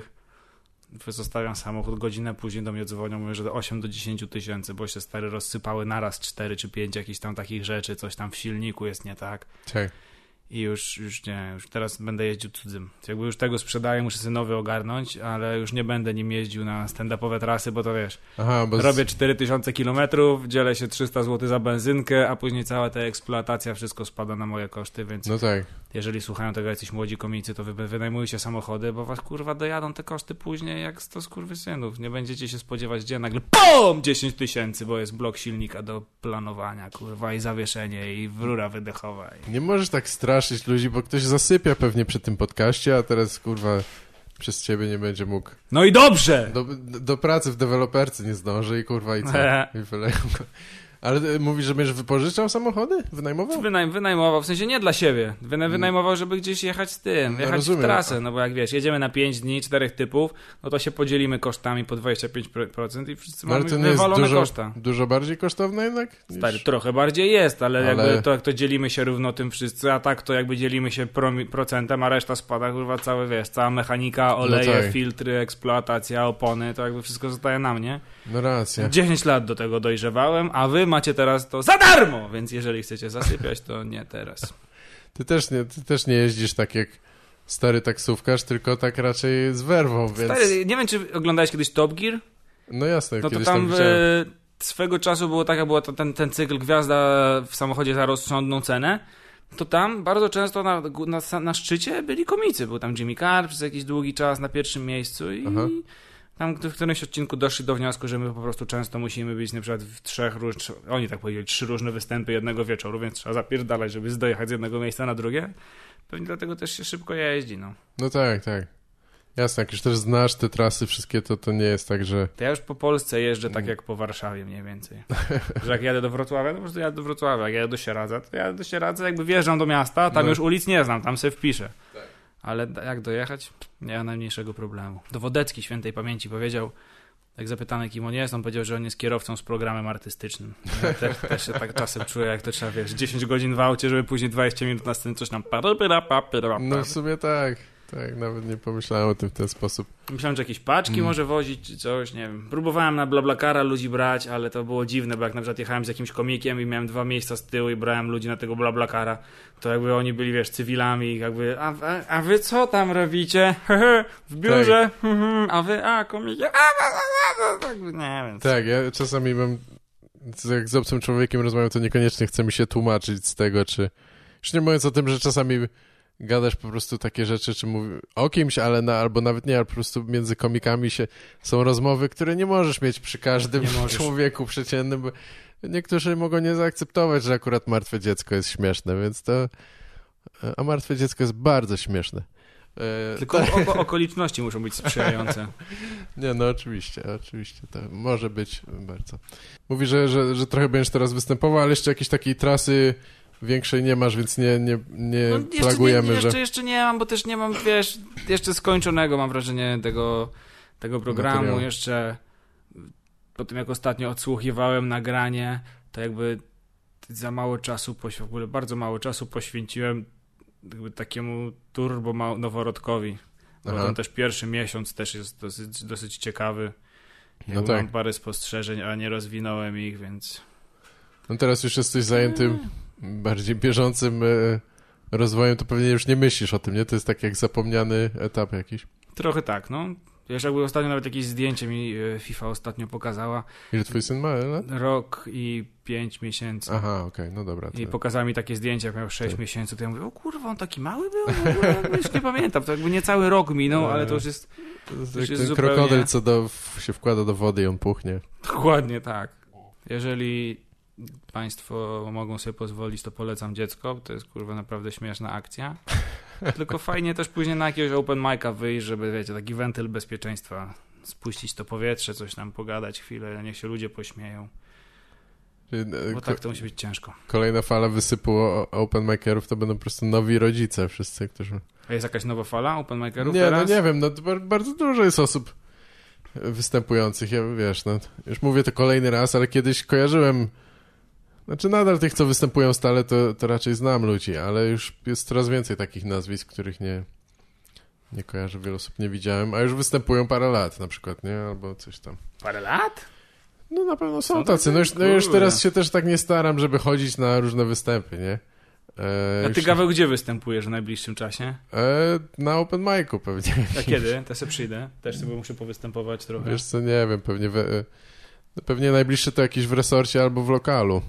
Zostawiam samochód, godzinę później do mnie dzwonią, mówią, że 8 do 10 tysięcy, bo się stary rozsypały naraz 4 czy 5 jakichś tam takich rzeczy, coś tam w silniku jest nie tak. Tak i już, już nie, już teraz będę jeździł cudzym. Jakby już tego sprzedaję, muszę sobie nowy ogarnąć, ale już nie będę nim jeździł na stand-upowe trasy, bo to wiesz, Aha, bo robię 4000 kilometrów, dzielę się 300 zł za benzynkę, a później cała ta eksploatacja, wszystko spada na moje koszty, więc no tak. jeżeli słuchają tego jacyś młodzi komicy, to wy, wynajmujcie samochody, bo was kurwa dojadą te koszty później jak 100 skurwysynów. Nie będziecie się spodziewać, gdzie nagle POM! 10 tysięcy, bo jest blok silnika do planowania, kurwa, i zawieszenie, i rura wydechowa. I... Nie możesz tak straszyć straszyć ludzi, bo ktoś zasypia pewnie przy tym podcaście, a teraz kurwa przez ciebie nie będzie mógł. No i dobrze! Do, do pracy w deweloperce nie zdąży i kurwa i co? I wyleją go. Ale ty mówisz, że będziesz wypożyczał samochody? Wynajmował? Wynaj, wynajmował, w sensie nie dla siebie. Wyna, wynajmował, żeby gdzieś jechać z tym, No jechać rozumiem. w trasę. No bo jak wiesz, jedziemy na 5 dni, czterech typów, no to się podzielimy kosztami po 25% i wszyscy No, ale mamy to nie wywalone dużo, koszta. dużo bardziej kosztowne jednak? niż- Stary, trochę bardziej jest, ale, Ale- jakby to, jak to dzielimy się równo tym wszyscy, a tak to jakby dzielimy się procentem, a reszta spada, kurwa, całe, wiesz, cała mechanika, oleje, tak. filtry, eksploatacja, opony, to jakby wszystko zostaje na mnie. No racja. 10 lat do tego dojrzewałem, a wy macie teraz to za darmo, więc jeżeli chcecie zasypiać, to nie teraz. Ty też nie, ty też nie jeździsz tak jak stary taksówkarz, tylko tak raczej z werwą, więc... Stary, nie wiem, czy oglądałeś kiedyś Top Gear? No jasne, No to kiedyś tam tam widziałem. swego czasu było taka, była to, ten, ten cykl Gwiazda w samochodzie za rozsądną cenę, to tam bardzo często na, na, na szczycie byli komicy. Był tam Jimmy Carr przez jakiś długi czas na pierwszym miejscu i Aha. Tam w którymś odcinku doszli do wniosku, że my po prostu często musimy być na przykład w trzech różnych, oni tak powiedzieli, trzy różne występy jednego wieczoru, więc trzeba zapierdalać, żeby dojechać z jednego miejsca na drugie. Pewnie dlatego też się szybko jeździ, no. No tak, tak. Jasne, jak już też znasz te trasy wszystkie, to to nie jest tak, że... To ja już po Polsce jeżdżę Mm. tak jak po Warszawie mniej więcej. że jak jadę do Wrocławia, to po prostu jadę do Wrocławia. Jak jadę do Sieradza, to jadę do Sieradza, jakby wjeżdżam do miasta, tam No. już ulic nie znam, tam sobie wpiszę. Ale jak dojechać? Nie ma najmniejszego problemu. Dowodecki świętej pamięci powiedział, jak zapytany kim on jest, on powiedział, że on jest kierowcą z programem artystycznym. Ja też, też się tak czasem czuję, jak to trzeba, wiesz, 10 godzin w aucie, żeby później 20 minut na scenie coś tam... No w sumie tak. Tak, nawet nie pomyślałem o tym w ten sposób. Myślałem, że jakieś paczki Mm. może wozić, czy coś, nie wiem. Próbowałem na Blablakara ludzi brać, ale to było dziwne, bo jak na przykład jechałem z jakimś komikiem i miałem dwa miejsca z tyłu i brałem ludzi na tego Blablakara, to jakby oni byli, wiesz, cywilami i jakby, a, a, a wy co tam robicie? w biurze? a wy, a, komikie? A, a, a, a, a, jakby nie wiem. Tak, ja czasami mam... Jak z obcym człowiekiem rozmawiam, to niekoniecznie chce mi się tłumaczyć z tego, czy... Już nie mówiąc o tym, że czasami gadasz po prostu takie rzeczy, czy mówi o kimś, ale na, albo nawet nie, ale po prostu między komikami się są rozmowy, które nie możesz mieć przy każdym człowieku przeciętnym, bo niektórzy mogą nie zaakceptować, że akurat martwe dziecko jest śmieszne, więc to... A martwe dziecko jest bardzo śmieszne. E, Tylko oko, okoliczności muszą być sprzyjające. Nie, no oczywiście, oczywiście, to może być bardzo. Mówi, że, że, że trochę będziesz teraz występował, ale jeszcze jakiejś takiej trasy większej nie masz, więc nie, nie, nie No, jeszcze, plagujemy, nie, jeszcze, że... jeszcze nie mam, bo też nie mam, wiesz, jeszcze skończonego mam wrażenie tego, tego programu. Materiału. Jeszcze po tym, jak ostatnio odsłuchiwałem nagranie, to jakby za mało czasu, w ogóle bardzo mało czasu poświęciłem jakby takiemu turbo noworodkowi. Bo Aha. ten też pierwszy miesiąc też jest dosyć, dosyć ciekawy. No Jakby tak. Mam parę spostrzeżeń, ale nie rozwinąłem ich, więc... No teraz już jesteś zajętym bardziej bieżącym e, rozwojem, to pewnie już nie myślisz o tym, nie? To jest tak jak zapomniany etap jakiś. Trochę tak, no. Wiesz, jakby ostatnio nawet jakieś zdjęcie mi e, FIFA ostatnio pokazała. Ile twój syn ma lat? Rok i pięć miesięcy. Aha, okej, no dobra. I pokazała mi takie zdjęcie, jak miał 6 Tak. miesięcy, to ja mówię, o kurwa, on taki mały był? W ogóle już nie pamiętam, to jakby nie cały rok minął, ale to już jest to jest już jest ten zupełnie- krokodyl, co do, się wkłada do wody i on puchnie. dokładnie tak. Jeżeli państwo mogą sobie pozwolić, to polecam dziecko, to jest kurwa naprawdę śmieszna akcja. Tylko fajnie też później na jakiegoś open mic'a wyjść, żeby, wiecie, taki wentyl bezpieczeństwa, spuścić to powietrze, coś tam pogadać chwilę, niech się ludzie pośmieją, e, bo tak to musi być ciężko. Kolejna fala wysypu open makerów to będą po prostu nowi rodzice wszyscy, którzy... A jest jakaś nowa fala open micerów Nie, teraz? no nie wiem, no bardzo dużo jest osób występujących, ja wiesz, no już mówię to kolejny raz, ale kiedyś kojarzyłem znaczy nadal tych, co występują stale, to, to raczej znam ludzi, ale już jest coraz więcej takich nazwisk, których nie nie kojarzę, wiele osób nie widziałem, a już występują parę lat na przykład, nie? Albo coś tam. Parę lat? No na pewno są Są tacy, no już, no już teraz się też tak nie staram, żeby chodzić na różne występy, nie? E, A ty, Gaweł, gdzie występujesz w najbliższym czasie? E, na open micu pewnie. A kiedy? Też sobie przyjdę. Też sobie muszę powystępować trochę. Wiesz co, nie wiem, pewnie we, e, pewnie najbliższe to jakiś w resorcie albo w lokalu.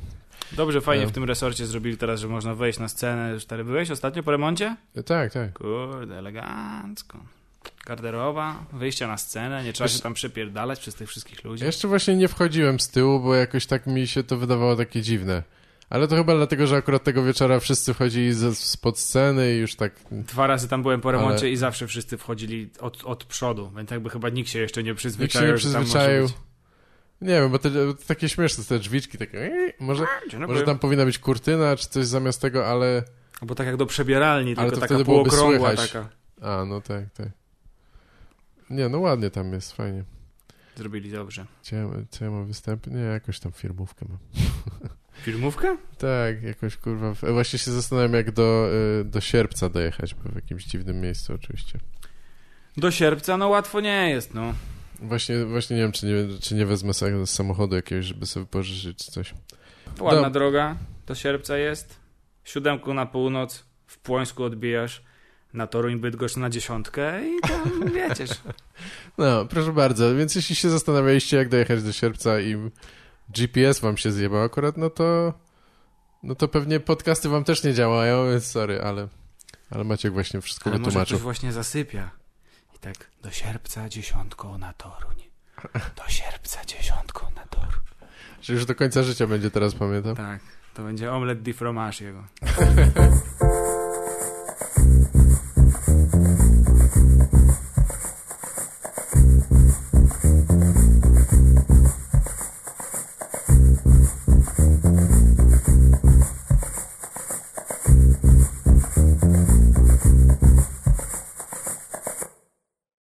Dobrze, fajnie Ja. w tym resorcie zrobili teraz, że można wejść na scenę. Stary, byłeś ostatnio po remoncie? E, tak, tak. Kurde, elegancko. Garderoba, wyjście na scenę, nie trzeba Wiesz- się tam przypierdalać przez tych wszystkich ludzi. Ja Jeszcze właśnie nie wchodziłem z tyłu, bo jakoś tak mi się to wydawało takie dziwne. Ale to chyba dlatego, że akurat tego wieczora wszyscy wchodzili ze, spod sceny i już tak... Dwa razy tam byłem po remoncie Ale- i zawsze wszyscy wchodzili od, od przodu, więc jakby chyba nikt się jeszcze nie Nikt się przyzwyczaił, nie przyzwyczaił. Nie wiem, bo te, to takie śmieszne te drzwiczki, takie... Może, może tam powinna być kurtyna, czy coś zamiast tego, ale... Bo tak jak do przebieralni, Ale tylko to taka półokrągła taka. A, no tak, tak. Nie, no ładnie tam jest, fajnie. Zrobili dobrze. Ja, co ja mam występy? Nie, jakoś tam firmówkę mam. Filmówkę? Tak, jakoś kurwa. Właśnie się zastanawiam, jak do, y, do sierpca dojechać, bo w jakimś dziwnym miejscu oczywiście. Do sierpca, no łatwo nie jest, no. Właśnie, właśnie nie wiem, czy nie, czy nie wezmę sa- samochodu jakiegoś, żeby sobie pożyczyć czy coś. Ładna Dob- droga do sierpca jest. Siódemku na północ, w Płońsku odbijasz, na Toruń Bydgoszcz na dziesiątkę i tam wiecie. że- No, proszę bardzo, więc jeśli się zastanawialiście, jak dojechać do sierpca i GPS wam się zjebał akurat, no to no to pewnie podcasty wam też nie działają, więc sorry, ale, ale Maciek właśnie wszystko Ale może wytłumaczył. ktoś właśnie zasypia. Tak do sierpca dziesiątką na Toruń. Do sierpca dziesiątką na Toruń. Że już do końca życia będzie teraz pamiętam. Tak, to będzie omlet di fromage jego.